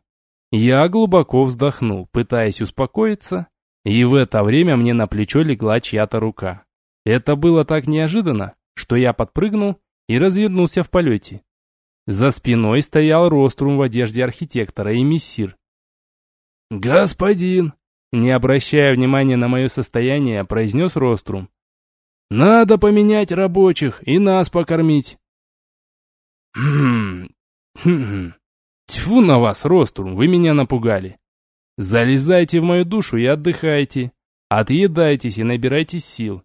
Я глубоко вздохнул, пытаясь успокоиться, и в это время мне на плечо легла чья-то рука. Это было так неожиданно, что я подпрыгнул и развернулся в полете. За спиной стоял Рострум в одежде архитектора и мессир. «Господин!» Не обращая внимания на мое состояние, произнес Рострум. «Надо поменять рабочих и нас покормить». «Хм... Хм... Тьфу на вас, Рострум, вы меня напугали. Залезайте в мою душу и отдыхайте. Отъедайтесь и набирайтесь сил».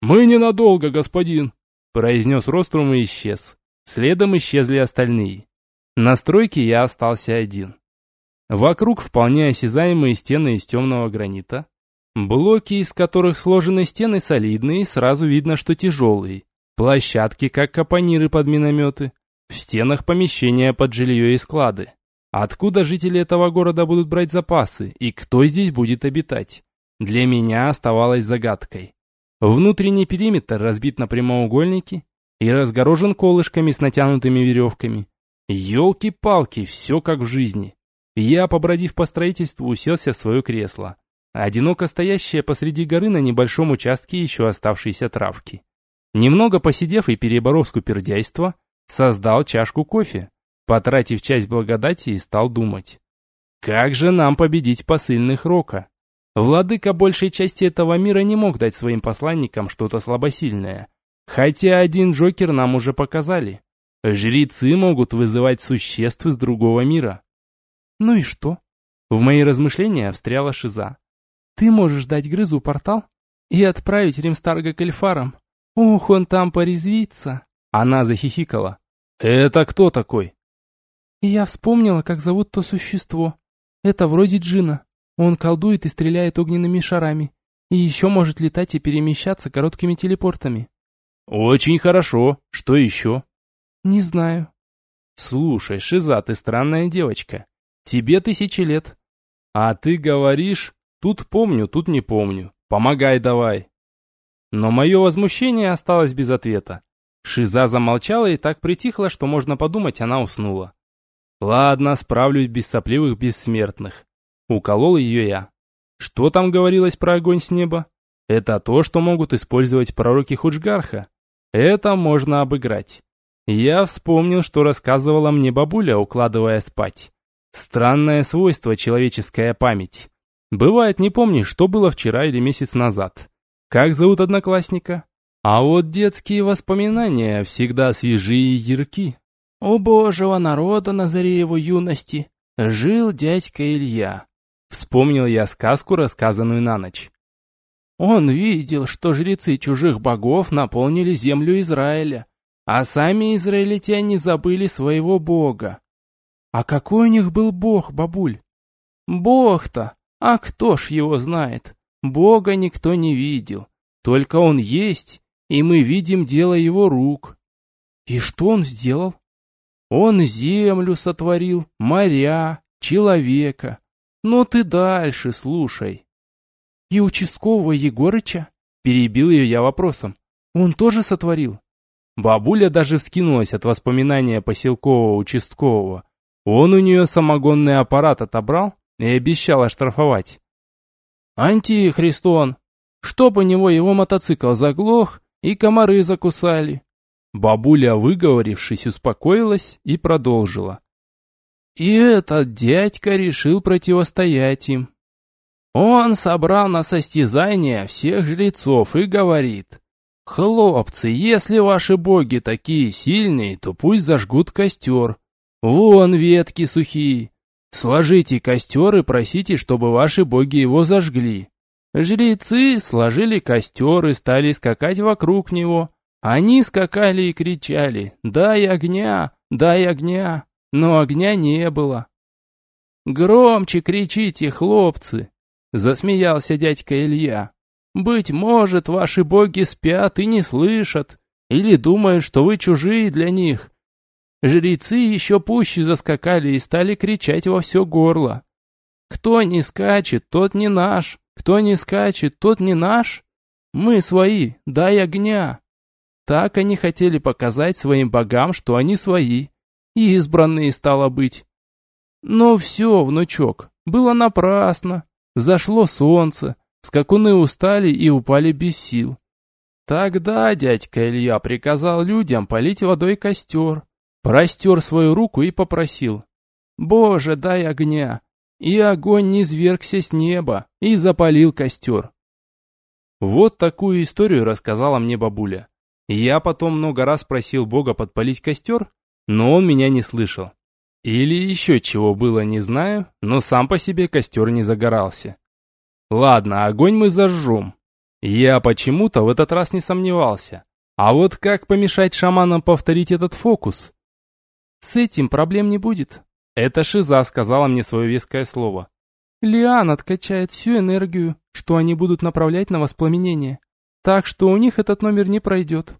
«Мы ненадолго, господин», — произнес Рострум и исчез. Следом исчезли остальные. На стройке я остался один. Вокруг вполне осязаемые стены из темного гранита. Блоки, из которых сложены стены солидные, сразу видно, что тяжелые. Площадки, как капониры под минометы. В стенах помещения под жилье и склады. Откуда жители этого города будут брать запасы и кто здесь будет обитать? Для меня оставалось загадкой. Внутренний периметр разбит на прямоугольники, и разгорожен колышками с натянутыми веревками. Елки-палки, все как в жизни. Я, побродив по строительству, уселся в свое кресло, одиноко стоящее посреди горы на небольшом участке еще оставшейся травки. Немного посидев и переборов скупердяйство, создал чашку кофе, потратив часть благодати и стал думать. Как же нам победить посыльных Рока? Владыка большей части этого мира не мог дать своим посланникам что-то слабосильное, Хотя один Джокер нам уже показали. Жрецы могут вызывать существ из другого мира. Ну и что? В мои размышления встряла Шиза. Ты можешь дать Грызу портал и отправить Римстарга к Эльфарам. Ох, он там порезвится. Она захихикала. Это кто такой? я вспомнила, как зовут то существо. Это вроде джина. Он колдует и стреляет огненными шарами. И еще может летать и перемещаться короткими телепортами. «Очень хорошо. Что еще?» «Не знаю». «Слушай, Шиза, ты странная девочка. Тебе тысячи лет. А ты говоришь, тут помню, тут не помню. Помогай давай». Но мое возмущение осталось без ответа. Шиза замолчала и так притихла, что можно подумать, она уснула. «Ладно, справлюсь без сопливых бессмертных». Уколол ее я. Что там говорилось про огонь с неба? Это то, что могут использовать пророки Худжгарха. Это можно обыграть. Я вспомнил, что рассказывала мне бабуля, укладывая спать. Странное свойство человеческая память. Бывает, не помнишь, что было вчера или месяц назад. Как зовут одноклассника? А вот детские воспоминания всегда свежи и ярки. У божьего народа на заре его юности жил дядька Илья. Вспомнил я сказку, рассказанную на ночь. Он видел, что жрецы чужих богов наполнили землю Израиля, а сами израильтяне забыли своего бога. А какой у них был бог, бабуль? Бог-то, а кто ж его знает? Бога никто не видел, только он есть, и мы видим дело его рук. И что он сделал? Он землю сотворил, моря, человека. Ну ты дальше слушай. «И участкового Егорыча?» Перебил ее я вопросом. «Он тоже сотворил?» Бабуля даже вскинулась от воспоминания поселкового участкового. Он у нее самогонный аппарат отобрал и обещал оштрафовать. «Антихристон! Чтоб у него его мотоцикл заглох и комары закусали!» Бабуля, выговорившись, успокоилась и продолжила. И этот дядька решил противостоять им. Он собрал на состязание всех жрецов и говорит, «Хлопцы, если ваши боги такие сильные, то пусть зажгут костер. Вон ветки сухие. Сложите костер и просите, чтобы ваши боги его зажгли». Жрецы сложили костер и стали скакать вокруг него. Они скакали и кричали «Дай огня! Дай огня!» Но огня не было. «Громче кричите, хлопцы!» Засмеялся дядька Илья. «Быть может, ваши боги спят и не слышат, или думают, что вы чужие для них». Жрецы еще пуще заскакали и стали кричать во все горло. «Кто не скачет, тот не наш, кто не скачет, тот не наш. Мы свои, дай огня». Так они хотели показать своим богам, что они свои, и избранные стало быть. Но все, внучок, было напрасно. Зашло солнце, скакуны устали и упали без сил. Тогда дядька Илья приказал людям полить водой костер, простер свою руку и попросил. «Боже, дай огня!» И огонь не низвергся с неба и запалил костер. Вот такую историю рассказала мне бабуля. Я потом много раз просил Бога подпалить костер, но он меня не слышал. Или еще чего было, не знаю, но сам по себе костер не загорался. Ладно, огонь мы зажжем. Я почему-то в этот раз не сомневался. А вот как помешать шаманам повторить этот фокус? С этим проблем не будет. Это Шиза сказала мне свое веское слово. Лиан откачает всю энергию, что они будут направлять на воспламенение. Так что у них этот номер не пройдет.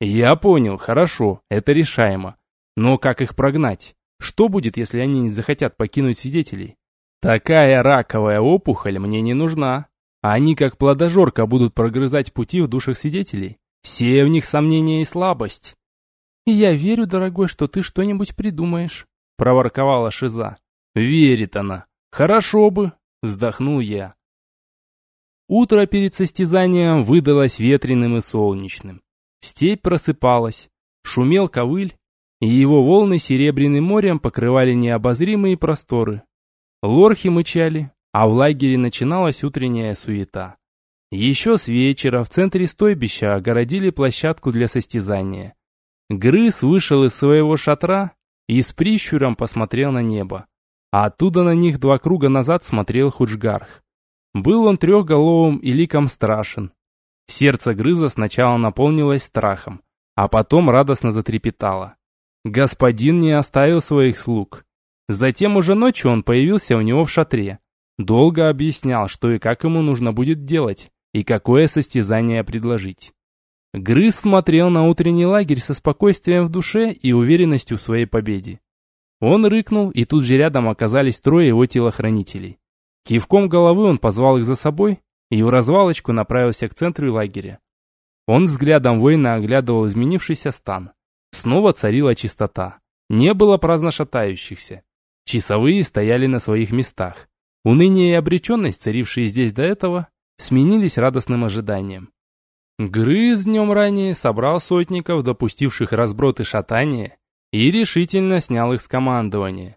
Я понял, хорошо, это решаемо. Но как их прогнать? Что будет, если они не захотят покинуть свидетелей? Такая раковая опухоль мне не нужна. Они как плодожорка будут прогрызать пути в душах свидетелей. Все в них сомнения и слабость. «Я верю, дорогой, что ты что-нибудь придумаешь», — проворковала Шиза. «Верит она. Хорошо бы», — вздохнул я. Утро перед состязанием выдалось ветреным и солнечным. Степь просыпалась, шумел ковыль, и его волны серебряным морем покрывали необозримые просторы. Лорхи мычали, а в лагере начиналась утренняя суета. Еще с вечера в центре стойбища огородили площадку для состязания. Грыз вышел из своего шатра и с прищуром посмотрел на небо. А оттуда на них два круга назад смотрел Худжгарх. Был он трехголовым и ликом страшен. Сердце Грыза сначала наполнилось страхом, а потом радостно затрепетало. Господин не оставил своих слуг. Затем уже ночью он появился у него в шатре. Долго объяснял, что и как ему нужно будет делать, и какое состязание предложить. Грыз смотрел на утренний лагерь со спокойствием в душе и уверенностью в своей победе. Он рыкнул, и тут же рядом оказались трое его телохранителей. Кивком головы он позвал их за собой и в развалочку направился к центру лагеря. Он взглядом воина оглядывал изменившийся стан. Снова царила чистота. Не было праздно шатающихся. Часовые стояли на своих местах. Уныние и обреченность, царившие здесь до этого, сменились радостным ожиданием. Грыз днем ранее собрал сотников, допустивших разброд и шатание, и решительно снял их с командования.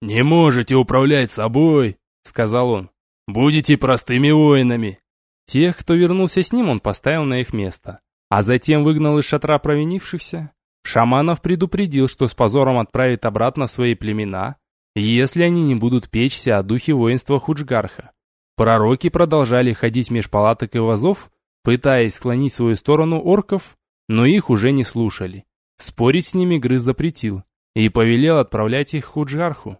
«Не можете управлять собой», — сказал он. «Будете простыми воинами». Тех, кто вернулся с ним, он поставил на их место, а затем выгнал из шатра провинившихся Шаманов предупредил, что с позором отправит обратно свои племена, если они не будут печься о духе воинства Худжгарха. Пророки продолжали ходить меж палаток и вазов, пытаясь склонить свою сторону орков, но их уже не слушали. Спорить с ними Грыз запретил и повелел отправлять их Худжгарху.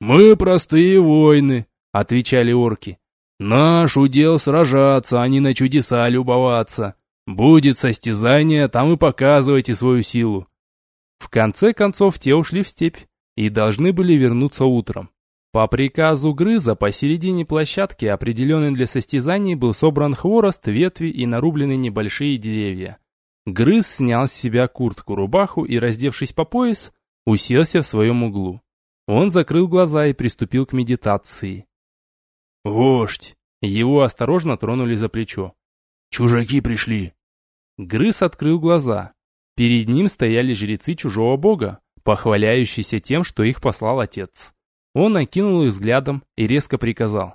«Мы простые воины», — отвечали орки. «Наш удел сражаться, а не на чудеса любоваться. Будет состязание, там и показывайте свою силу. В конце концов те ушли в степь и должны были вернуться утром. По приказу Грыза посередине площадки, определенной для состязаний, был собран хворост, ветви и нарублены небольшие деревья. Грыз снял с себя куртку-рубаху и, раздевшись по пояс, уселся в своем углу. Он закрыл глаза и приступил к медитации. «Вождь!» Его осторожно тронули за плечо. «Чужаки пришли!» Грыз открыл глаза. Перед ним стояли жрецы чужого бога, похваляющиеся тем, что их послал отец. Он окинул их взглядом и резко приказал.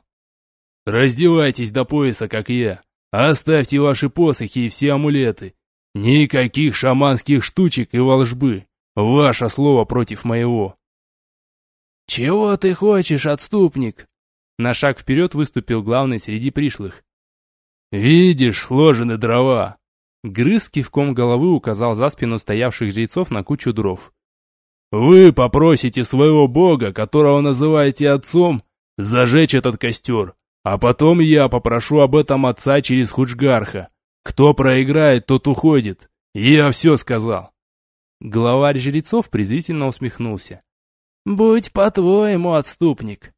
«Раздевайтесь до пояса, как я. Оставьте ваши посохи и все амулеты. Никаких шаманских штучек и волжбы. Ваше слово против моего». «Чего ты хочешь, отступник?» На шаг вперед выступил главный среди пришлых. «Видишь, сложены дрова!» Грыз кивком головы указал за спину стоявших жрецов на кучу дров. «Вы попросите своего бога, которого называете отцом, зажечь этот костер, а потом я попрошу об этом отца через Худжгарха. Кто проиграет, тот уходит. Я все сказал». Главарь жрецов презрительно усмехнулся. «Будь по-твоему, отступник».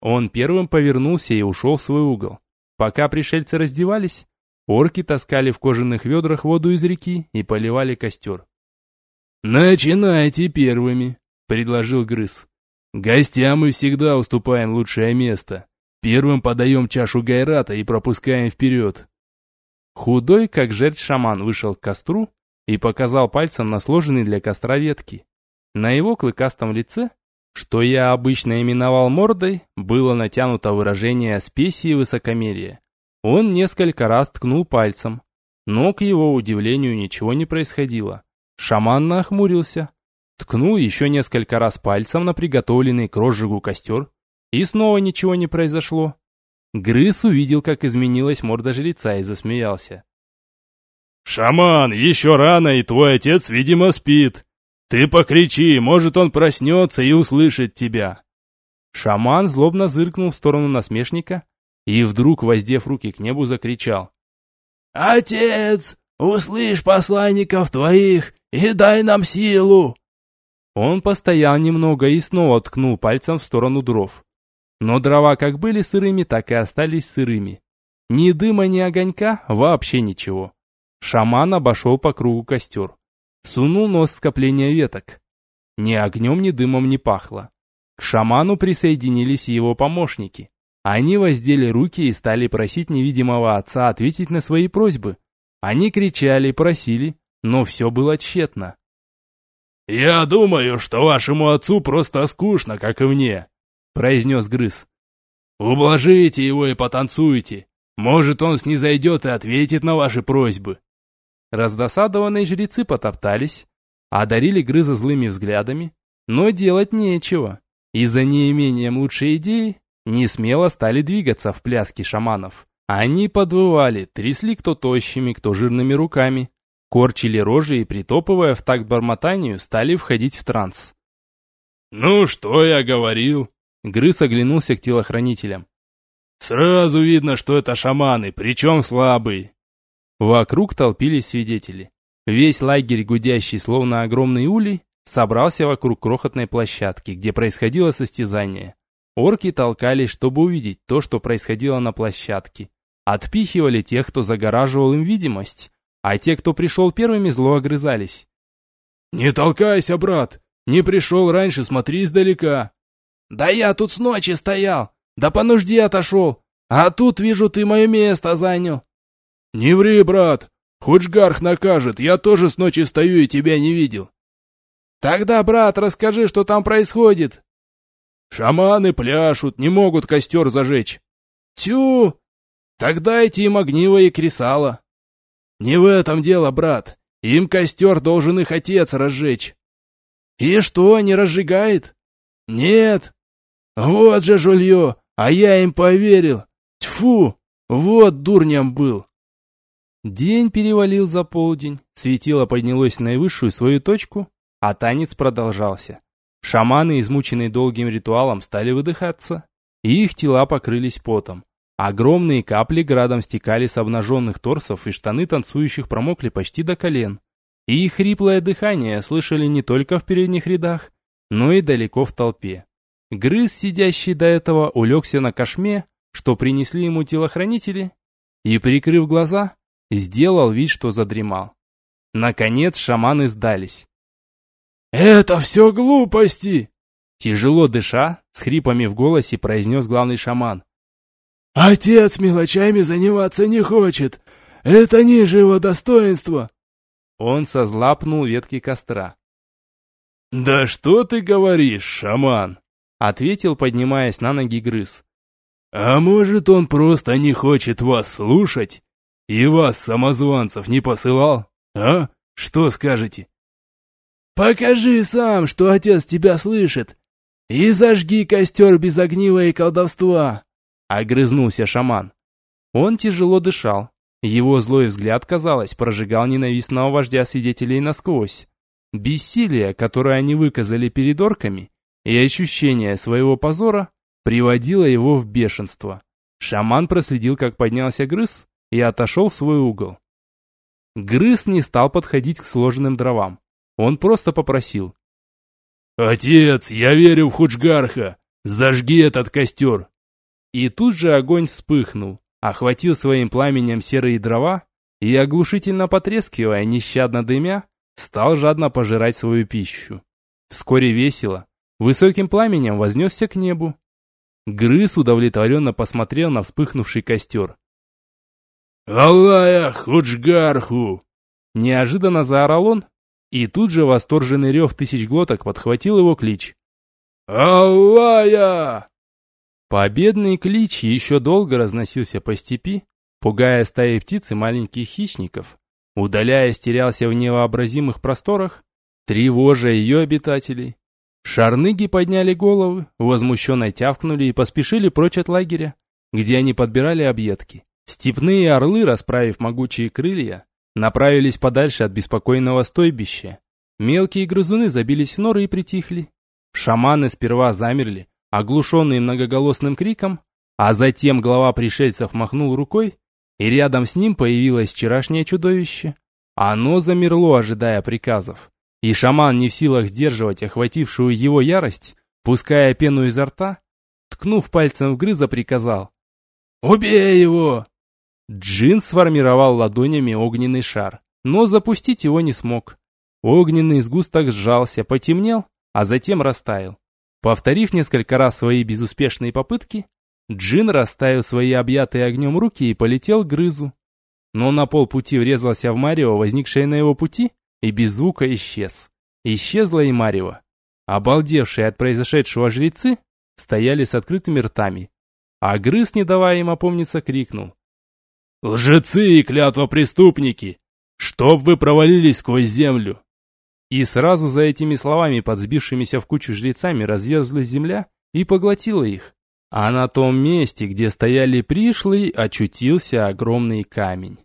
Он первым повернулся и ушел в свой угол. Пока пришельцы раздевались, орки таскали в кожаных ведрах воду из реки и поливали костер. «Начинайте первыми», — предложил Грыз. «Гостям мы всегда уступаем лучшее место. Первым подаем чашу гайрата и пропускаем вперед». Худой, как жерть шаман, вышел к костру и показал пальцем на сложенные для костра ветки. На его клыкастом лице что я обычно именовал мордой, было натянуто выражение спеси и высокомерия. Он несколько раз ткнул пальцем, но, к его удивлению, ничего не происходило. Шаман нахмурился, ткнул еще несколько раз пальцем на приготовленный к розжигу костер, и снова ничего не произошло. Грыз увидел, как изменилась морда жреца и засмеялся. «Шаман, еще рано, и твой отец, видимо, спит. «Ты покричи, может, он проснется и услышит тебя!» Шаман злобно зыркнул в сторону насмешника и вдруг, воздев руки к небу, закричал. «Отец, услышь посланников твоих и дай нам силу!» Он постоял немного и снова ткнул пальцем в сторону дров. Но дрова как были сырыми, так и остались сырыми. Ни дыма, ни огонька, вообще ничего. Шаман обошел по кругу костер. Сунул нос в скопление веток. Ни огнем, ни дымом не пахло. К шаману присоединились его помощники. Они воздели руки и стали просить невидимого отца ответить на свои просьбы. Они кричали, просили, но все было тщетно. «Я думаю, что вашему отцу просто скучно, как и мне», — произнес Грыз. «Ублажите его и потанцуйте. Может, он снизойдет и ответит на ваши просьбы». Раздосадованные жрецы потоптались, одарили грыза злыми взглядами, но делать нечего. И за неимением лучшей идеи не смело стали двигаться в пляске шаманов. Они подвывали, трясли кто тощими, кто жирными руками, корчили рожи и, притопывая в такт бормотанию, стали входить в транс. «Ну, что я говорил?» Грыз оглянулся к телохранителям. «Сразу видно, что это шаманы, причем слабые. Вокруг толпились свидетели. Весь лагерь, гудящий словно огромный улей, собрался вокруг крохотной площадки, где происходило состязание. Орки толкались, чтобы увидеть то, что происходило на площадке. Отпихивали тех, кто загораживал им видимость, а те, кто пришел первыми, зло огрызались. «Не толкайся, брат! Не пришел раньше, смотри издалека!» «Да я тут с ночи стоял! Да по нужде отошел! А тут, вижу, ты мое место занял!» «Не ври, брат! Худжгарх накажет, я тоже с ночи стою и тебя не видел!» «Тогда, брат, расскажи, что там происходит!» «Шаманы пляшут, не могут костер зажечь!» «Тю! Тогда эти им огниво и кресало!» «Не в этом дело, брат! Им костер должен их отец разжечь!» «И что, не разжигает?» «Нет!» «Вот же жулье! А я им поверил! Тьфу! Вот дурням был!» День перевалил за полдень, светило поднялось в наивысшую свою точку, а танец продолжался. Шаманы, измученные долгим ритуалом, стали выдыхаться, и их тела покрылись потом. Огромные капли градом стекали с обнаженных торсов, и штаны танцующих промокли почти до колен. И их хриплое дыхание слышали не только в передних рядах, но и далеко в толпе. Грыз, сидящий до этого, улегся на кошме, что принесли ему телохранители, и, прикрыв глаза, Сделал вид, что задремал. Наконец шаманы сдались. «Это все глупости!» Тяжело дыша, с хрипами в голосе произнес главный шаман. «Отец мелочами заниматься не хочет. Это ниже его достоинства». Он созлапнул ветки костра. «Да что ты говоришь, шаман?» Ответил, поднимаясь на ноги грыз. «А может, он просто не хочет вас слушать? И вас, самозванцев, не посылал? А? Что скажете?» «Покажи сам, что отец тебя слышит, и зажги костер без огнива и колдовства!» Огрызнулся шаман. Он тяжело дышал. Его злой взгляд, казалось, прожигал ненавистного вождя свидетелей насквозь. Бессилие, которое они выказали перед орками, и ощущение своего позора приводило его в бешенство. Шаман проследил, как поднялся грыз, и отошел в свой угол. Грыз не стал подходить к сложенным дровам. Он просто попросил. «Отец, я верю в Худжгарха! Зажги этот костер!» И тут же огонь вспыхнул, охватил своим пламенем серые дрова и, оглушительно потрескивая, нещадно дымя, стал жадно пожирать свою пищу. Вскоре весело, высоким пламенем вознесся к небу. Грыз удовлетворенно посмотрел на вспыхнувший костер. «Аллая Худжгарху!» Неожиданно заорал он, и тут же восторженный рев тысяч глоток подхватил его клич. «Аллая!» Победный клич еще долго разносился по степи, пугая стаи птиц и маленьких хищников, удаляясь, терялся в невообразимых просторах, тревожа ее обитателей. Шарныги подняли головы, возмущенно тявкнули и поспешили прочь от лагеря, где они подбирали объедки. Степные орлы, расправив могучие крылья, направились подальше от беспокойного стойбища. Мелкие грызуны забились в норы и притихли. Шаманы сперва замерли, оглушенные многоголосным криком, а затем глава пришельцев махнул рукой, и рядом с ним появилось вчерашнее чудовище. Оно замерло, ожидая приказов. И шаман не в силах сдерживать охватившую его ярость, пуская пену изо рта, ткнув пальцем в грыза, приказал «Убей его!» Джин сформировал ладонями огненный шар, но запустить его не смог. Огненный сгусток сжался, потемнел, а затем растаял. Повторив несколько раз свои безуспешные попытки, Джин расставил свои объятые огнем руки и полетел к грызу. Но на полпути врезался в Марио, возникшее на его пути, и без звука исчез. Исчезла и Марио. Обалдевшие от произошедшего жрецы стояли с открытыми ртами. А грыз, не давая им опомниться, крикнул. «Лжецы и клятва-преступники! Чтоб вы провалились сквозь землю!» И сразу за этими словами, подсбившимися в кучу жрецами, разверзлась земля и поглотила их. А на том месте, где стояли пришлые, очутился огромный камень.